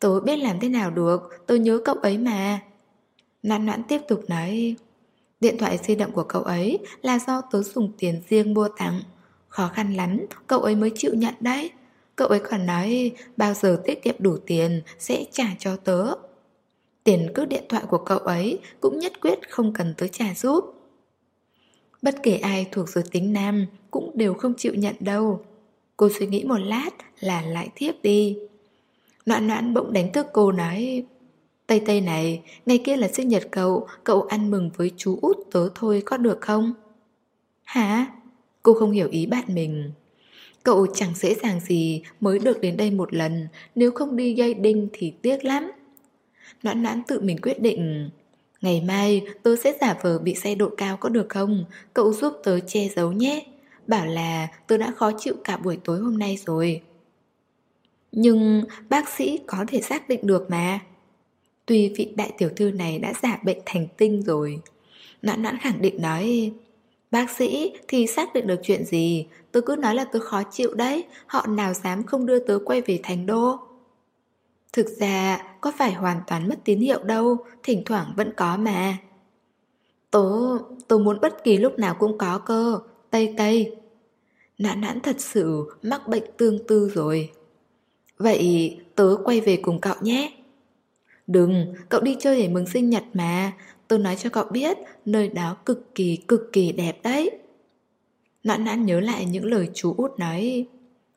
Tớ biết làm thế nào được, tớ nhớ cậu ấy mà. Noãn noãn tiếp tục nói, điện thoại di động của cậu ấy là do tớ dùng tiền riêng mua tặng. Khó khăn lắm, cậu ấy mới chịu nhận đấy. Cậu ấy còn nói bao giờ tiết kiệm đủ tiền sẽ trả cho tớ. Tiền cước điện thoại của cậu ấy cũng nhất quyết không cần tớ trả giúp. Bất kể ai thuộc giới tính nam cũng đều không chịu nhận đâu. Cô suy nghĩ một lát là lại thiếp đi. Noãn noãn bỗng đánh thức cô nói Tây Tây này, ngày kia là sinh nhật cậu, cậu ăn mừng với chú út tớ thôi có được không? Hả? Cô không hiểu ý bạn mình. Cậu chẳng dễ dàng gì mới được đến đây một lần, nếu không đi dây đinh thì tiếc lắm. Noãn noãn tự mình quyết định Ngày mai tớ sẽ giả vờ bị say độ cao có được không? Cậu giúp tớ che giấu nhé Bảo là tớ đã khó chịu cả buổi tối hôm nay rồi Nhưng bác sĩ có thể xác định được mà Tuy vị đại tiểu thư này đã giả bệnh thành tinh rồi Noãn noãn khẳng định nói Bác sĩ thì xác định được chuyện gì? Tớ cứ nói là tớ khó chịu đấy Họ nào dám không đưa tớ quay về thành đô? Thực ra có phải hoàn toàn mất tín hiệu đâu Thỉnh thoảng vẫn có mà. Tớ, tớ muốn bất kỳ lúc nào cũng có cơ Tây Tây Nãn nãn thật sự mắc bệnh tương tư rồi. Vậy tớ quay về cùng cậu nhé. Đừng, cậu đi chơi để mừng sinh nhật mà Tôi nói cho cậu biết Nơi đó cực kỳ cực kỳ đẹp đấy Noãn noãn nhớ lại những lời chú út nói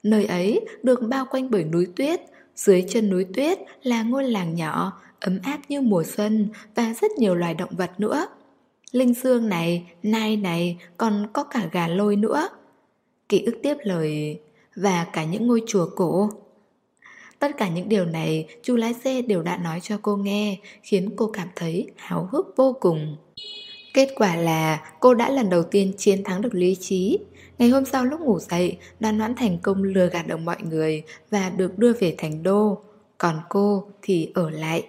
Nơi ấy được bao quanh bởi núi tuyết dưới chân núi tuyết là ngôi làng nhỏ, ấm áp như mùa xuân và rất nhiều loài động vật nữa. Linh dương này, nai này, còn có cả gà lôi nữa. Ký ức tiếp lời, và cả những ngôi chùa cổ. Tất cả những điều này chú lái xe đều đã nói cho cô nghe, khiến cô cảm thấy háo hức vô cùng. Kết quả là cô đã lần đầu tiên chiến thắng được lý trí, Ngày hôm sau lúc ngủ dậy, đoàn Noãn thành công lừa gạt được mọi người và được đưa về thành đô. Còn cô thì ở lại.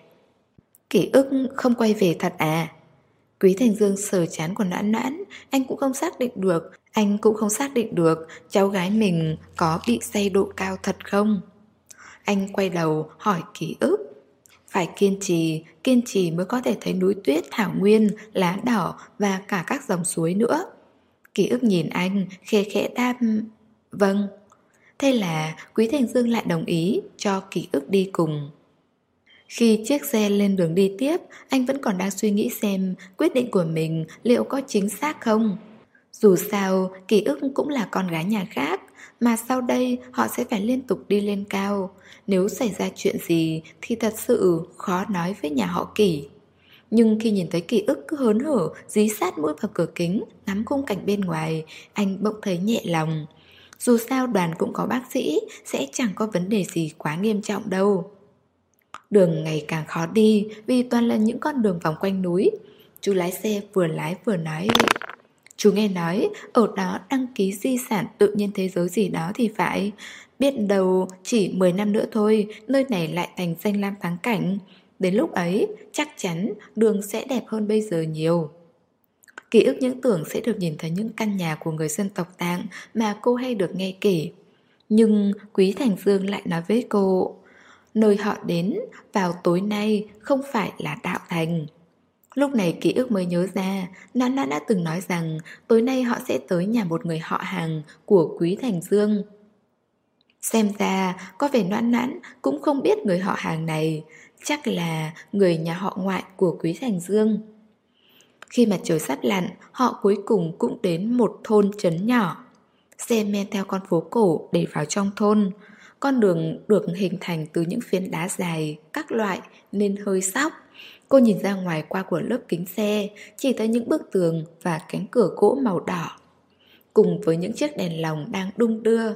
Kỷ ức không quay về thật à? Quý Thành Dương sờ chán của Noãn Noãn, anh cũng không xác định được, anh cũng không xác định được cháu gái mình có bị say độ cao thật không. Anh quay đầu hỏi ký ức. Phải kiên trì, kiên trì mới có thể thấy núi tuyết, thảo nguyên, lá đỏ và cả các dòng suối nữa. Ký ức nhìn anh, khẽ khẽ đáp Vâng. Thế là Quý Thành Dương lại đồng ý cho ký ức đi cùng. Khi chiếc xe lên đường đi tiếp, anh vẫn còn đang suy nghĩ xem quyết định của mình liệu có chính xác không. Dù sao, ký ức cũng là con gái nhà khác, mà sau đây họ sẽ phải liên tục đi lên cao. Nếu xảy ra chuyện gì thì thật sự khó nói với nhà họ kỷ. Nhưng khi nhìn thấy ký ức cứ hớn hở, dí sát mũi vào cửa kính, ngắm khung cảnh bên ngoài, anh bỗng thấy nhẹ lòng. Dù sao đoàn cũng có bác sĩ, sẽ chẳng có vấn đề gì quá nghiêm trọng đâu. Đường ngày càng khó đi vì toàn là những con đường vòng quanh núi. Chú lái xe vừa lái vừa nói Chú nghe nói, ở đó đăng ký di sản tự nhiên thế giới gì đó thì phải. Biết đâu chỉ 10 năm nữa thôi, nơi này lại thành danh lam thắng cảnh. Đến lúc ấy, chắc chắn đường sẽ đẹp hơn bây giờ nhiều. Ký ức những tưởng sẽ được nhìn thấy những căn nhà của người dân tộc tạng mà cô hay được nghe kể. Nhưng Quý Thành Dương lại nói với cô, Nơi họ đến vào tối nay không phải là đạo thành. Lúc này ký ức mới nhớ ra, Nana đã từng nói rằng Tối nay họ sẽ tới nhà một người họ hàng Của Quý Thành Dương. Xem ra, có vẻ noãn nãn Cũng không biết người họ hàng này, Chắc là người nhà họ ngoại của Quý Thành Dương. Khi mà trời sắp lặn, Họ cuối cùng cũng đến một thôn trấn nhỏ, Xe men theo con phố cổ để vào trong thôn. Con đường được hình thành từ những phiến đá dài Các loại nên hơi sóc. Cô nhìn ra ngoài qua của lớp kính xe, Chỉ thấy những bức tường và cánh cửa gỗ màu đỏ, Cùng với những chiếc đèn lồng đang đung đưa.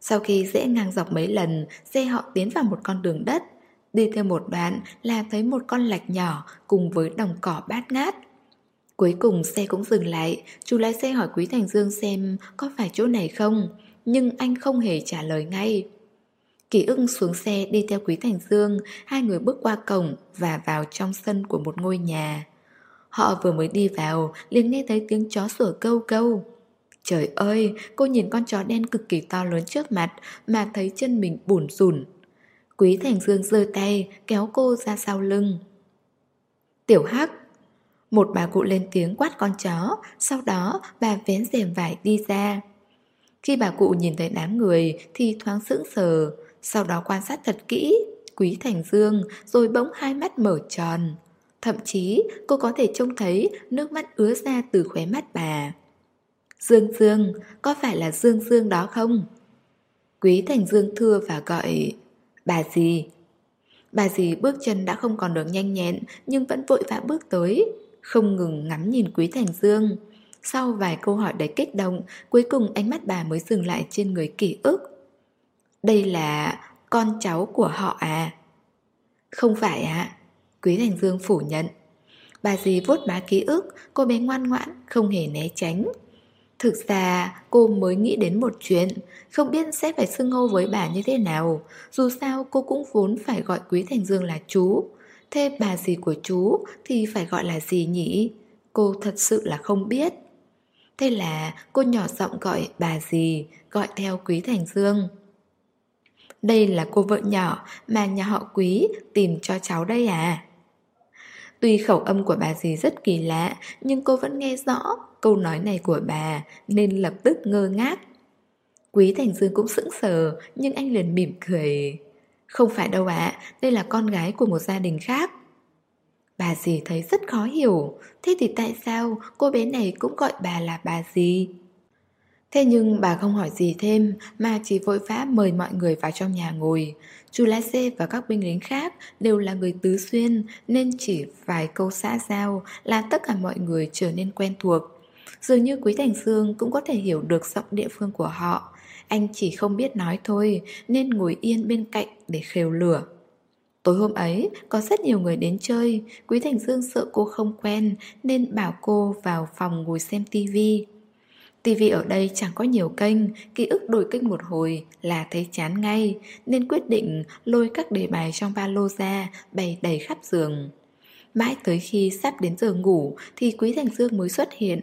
Sau khi rẽ ngang dọc mấy lần, Xe họ tiến vào một con đường đất, Đi thêm một đoạn là thấy một con lạch nhỏ Cùng với đồng cỏ bát ngát. Cuối cùng xe cũng dừng lại Chú lái xe hỏi Quý Thành Dương xem Có phải chỗ này không, Nhưng anh không hề trả lời ngay kỳ ức xuống xe đi theo Quý Thành Dương, hai người bước qua cổng và vào trong sân của một ngôi nhà. Họ vừa mới đi vào, liền nghe thấy tiếng chó sủa câu câu. Trời ơi, cô nhìn con chó đen cực kỳ to lớn trước mặt mà thấy chân mình bùn rùn. Quý Thành Dương giơ tay, kéo cô ra sau lưng. Tiểu Hắc Một bà cụ lên tiếng quát con chó, sau đó bà vén rèm vải đi ra. Khi bà cụ nhìn thấy đám người thì thoáng sững sờ, sau đó quan sát thật kỹ Quý Thành Dương Rồi bỗng hai mắt mở tròn. Thậm chí, cô có thể trông thấy Nước mắt ứa ra từ khóe mắt bà. Dương Dương, Có phải là Dương Dương đó không? Quý Thành Dương thưa và gọi, Bà gì Bà dì bước chân đã không còn được nhanh nhẹn, Nhưng vẫn vội vã bước tới, Không ngừng ngắm nhìn Quý Thành Dương. Sau vài câu hỏi đầy kích động, Cuối cùng ánh mắt bà mới dừng lại trên người kỷ ức đây là con cháu của họ à? Không phải ạ, à? Quý Thành Dương phủ nhận. Bà dì vuốt má ký ức, cô bé ngoan ngoãn, không hề né tránh. Thực ra cô mới nghĩ đến một chuyện Không biết sẽ phải xưng hô với bà như thế nào Dù sao cô cũng vốn phải gọi Quý Thành Dương là chú Thế bà gì của chú thì phải gọi là gì nhỉ? Cô thật sự là không biết Thế là cô nhỏ giọng gọi bà gì Gọi theo Quý Thành Dương đây là cô vợ nhỏ mà nhà họ quý tìm cho cháu đây à? Tuy khẩu âm của bà dì rất kỳ lạ, nhưng cô vẫn nghe rõ câu nói này của bà, nên lập tức ngơ ngác. Quý Thành Dương cũng sững sờ, nhưng anh liền mỉm cười. Không phải đâu ạ, đây là con gái của một gia đình khác. Bà dì thấy rất khó hiểu, thế thì tại sao cô bé này cũng gọi bà là bà dì? Thế nhưng bà không hỏi gì thêm mà chỉ vội vã mời mọi người vào trong nhà ngồi. Chú lái xe và các binh lính khác đều là người tứ xuyên nên chỉ vài câu xã giao là tất cả mọi người trở nên quen thuộc. Dường như Quý Thành Dương cũng có thể hiểu được giọng địa phương của họ. Anh chỉ không biết nói thôi nên ngồi yên bên cạnh để khều lửa. Tối hôm ấy, có rất nhiều người đến chơi, Quý Thành Dương sợ cô không quen nên bảo cô vào phòng ngồi xem tivi. TV ở đây chẳng có nhiều kênh, ký ức đổi kênh một hồi là thấy chán ngay, nên quyết định lôi các đề bài trong ba lô ra, bày đầy khắp giường. Mãi tới khi sắp đến giờ ngủ thì Quý Thành Dương mới xuất hiện.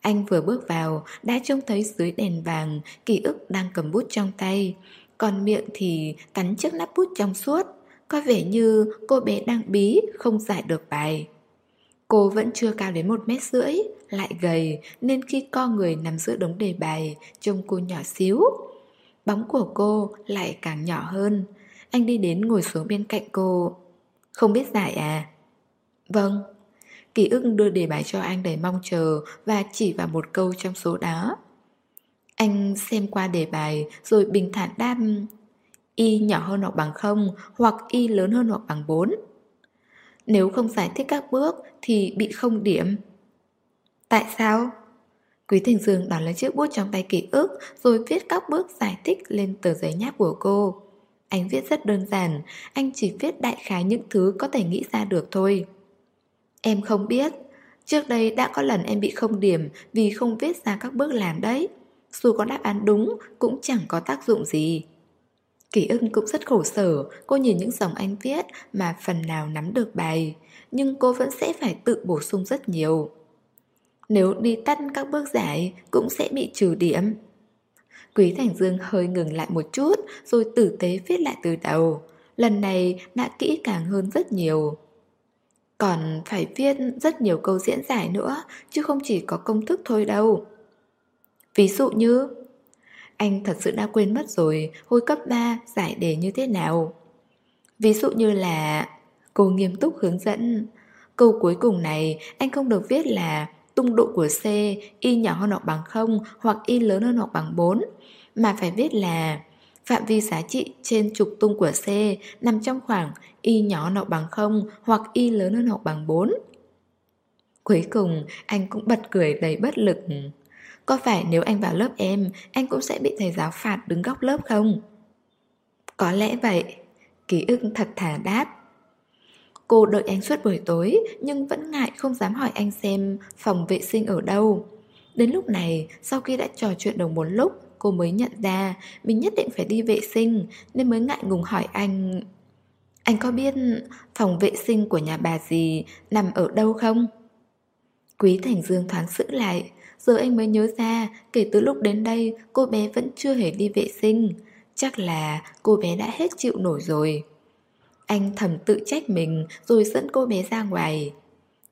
Anh vừa bước vào, đã trông thấy dưới đèn vàng, ký ức đang cầm bút trong tay, còn miệng thì cắn chiếc nắp bút trong suốt. Có vẻ như cô bé đang bí, không giải được bài. Cô vẫn chưa cao đến một mét rưỡi, lại gầy nên khi co người nằm giữa đống đề bài, trông cô nhỏ xíu. Bóng của cô lại càng nhỏ hơn. Anh đi đến ngồi xuống bên cạnh cô. Không biết giải à? Vâng. Ký ức đưa đề bài cho anh đầy mong chờ Và chỉ vào một câu trong số đó. Anh xem qua đề bài Rồi bình thản đáp, Y nhỏ hơn hoặc bằng 0 Hoặc Y lớn hơn hoặc bằng 4 Nếu không giải thích các bước Thì bị không điểm. Tại sao? Quý Thành Dương đón lấy chiếc bút trong tay ký ức rồi viết các bước giải thích lên tờ giấy nháp của cô. Anh viết rất đơn giản, anh chỉ viết đại khái những thứ có thể nghĩ ra được thôi. Em không biết, trước đây đã có lần em bị không điểm vì không viết ra các bước làm đấy. Dù có đáp án đúng cũng chẳng có tác dụng gì. Kỷ ưng cũng rất khổ sở, cô nhìn những dòng anh viết mà phần nào nắm được bài, nhưng cô vẫn sẽ phải tự bổ sung rất nhiều. Nếu đi tắt các bước giải, cũng sẽ bị trừ điểm. Quý Thành Dương hơi ngừng lại một chút, Rồi tử tế viết lại từ đầu. Lần này đã kỹ càng hơn rất nhiều. Còn phải viết rất nhiều câu diễn giải nữa, Chứ không chỉ có công thức thôi đâu. Ví dụ như, Anh thật sự đã quên mất rồi, Hồi cấp 3 giải đề như thế nào? Ví dụ như là, Cô nghiêm túc hướng dẫn. Câu cuối cùng này, anh không được viết là tung độ của C y nhỏ hơn hoặc bằng 0 hoặc y lớn hơn hoặc bằng 4 mà phải viết là phạm vi giá trị trên trục tung của C nằm trong khoảng y nhỏ hơn hoặc bằng 0 hoặc y lớn hơn hoặc bằng 4. Cuối cùng anh cũng bật cười đầy bất lực. Có phải nếu anh vào lớp em, anh cũng sẽ bị thầy giáo phạt đứng góc lớp không? Có lẽ vậy, ký ức thật thà đáp. Cô đợi anh suốt buổi tối nhưng vẫn ngại không dám hỏi anh xem phòng vệ sinh ở đâu. Đến lúc này, sau khi đã trò chuyện được một lúc, cô mới nhận ra mình nhất định phải đi vệ sinh nên mới ngại ngùng hỏi anh Anh có biết phòng vệ sinh của nhà bà gì nằm ở đâu không? Quý Thành Dương thoáng giữ lại Giờ anh mới nhớ ra Kể từ lúc đến đây cô bé vẫn chưa hề đi vệ sinh Chắc là cô bé đã hết chịu nổi rồi anh thầm tự trách mình rồi dẫn cô bé ra ngoài.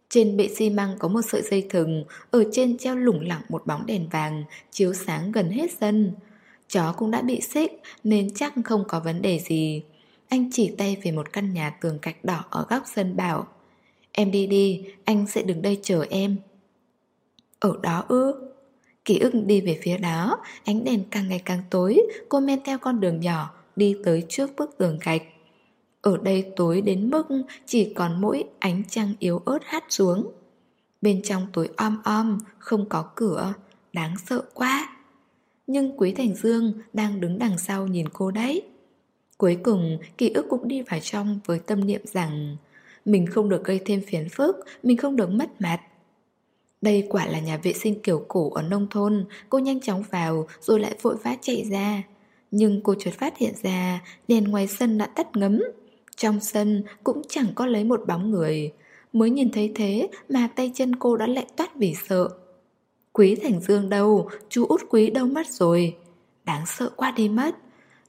Trên bệ xi măng có một sợi dây thừng, ở trên treo lủng lẳng một bóng đèn vàng, chiếu sáng gần hết sân. Chó cũng đã bị xích nên chắc không có vấn đề gì. Anh chỉ tay về một căn nhà tường gạch đỏ ở góc sân bảo Em đi đi, anh sẽ đứng đây chờ em. Ở đó ư? Ký ức đi về phía đó, ánh đèn càng ngày càng tối, cô men theo con đường nhỏ, đi tới trước bức tường gạch. Ở đây tối đến mức chỉ còn mỗi ánh trăng yếu ớt hát xuống. Bên trong tối om om, không có cửa, đáng sợ quá. Nhưng Quý Thành Dương đang đứng đằng sau nhìn cô đấy. Cuối cùng, ký ức cũng đi vào trong với tâm niệm rằng mình không được gây thêm phiền phức, mình không được mất mặt. Đây quả là nhà vệ sinh kiểu cổ ở nông thôn, cô nhanh chóng vào rồi lại vội vã chạy ra. Nhưng cô chợt phát hiện ra đèn ngoài sân đã tắt ngấm trong sân cũng chẳng có lấy một bóng người. Mới nhìn thấy thế mà tay chân cô đã lạnh toát vì sợ. Quý Thành Dương đâu, chú út quý đâu mất rồi? Đáng sợ quá đi mất.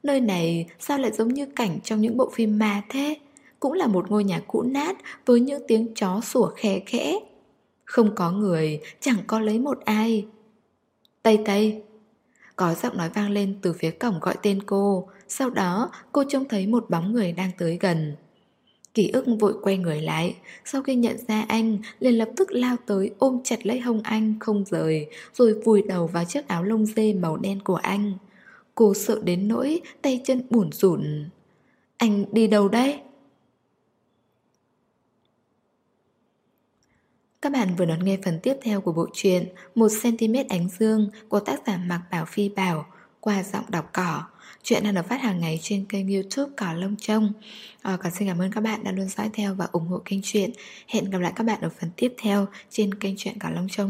Nơi này sao lại giống như cảnh trong những bộ phim ma thế? Cũng là một ngôi nhà cũ nát với những tiếng chó sủa khe khẽ. Không có người, chẳng có lấy một ai. Tây Tây. Có giọng nói vang lên từ phía cổng gọi tên cô sau đó, cô trông thấy một bóng người đang tới gần. Ký ức vội quay người lại. Sau khi nhận ra anh, liền lập tức lao tới ôm chặt lấy hông anh không rời, Rồi vùi đầu vào chiếc áo lông dê màu đen của anh. Cô sợ đến nỗi tay chân bủn rủn. Anh đi đâu đấy? Các bạn vừa đón nghe phần tiếp theo của bộ truyện 1cm ánh dương của tác giả Mạc Bảo Phi Bảo qua giọng đọc cỏ. Chuyện đang được phát hàng ngày trên kênh youtube Cỏ Lông Trông. À, Còn xin cảm ơn các bạn đã luôn dõi theo và ủng hộ kênh chuyện. Hẹn gặp lại các bạn ở phần tiếp theo trên kênh truyện Cỏ Lông Trông.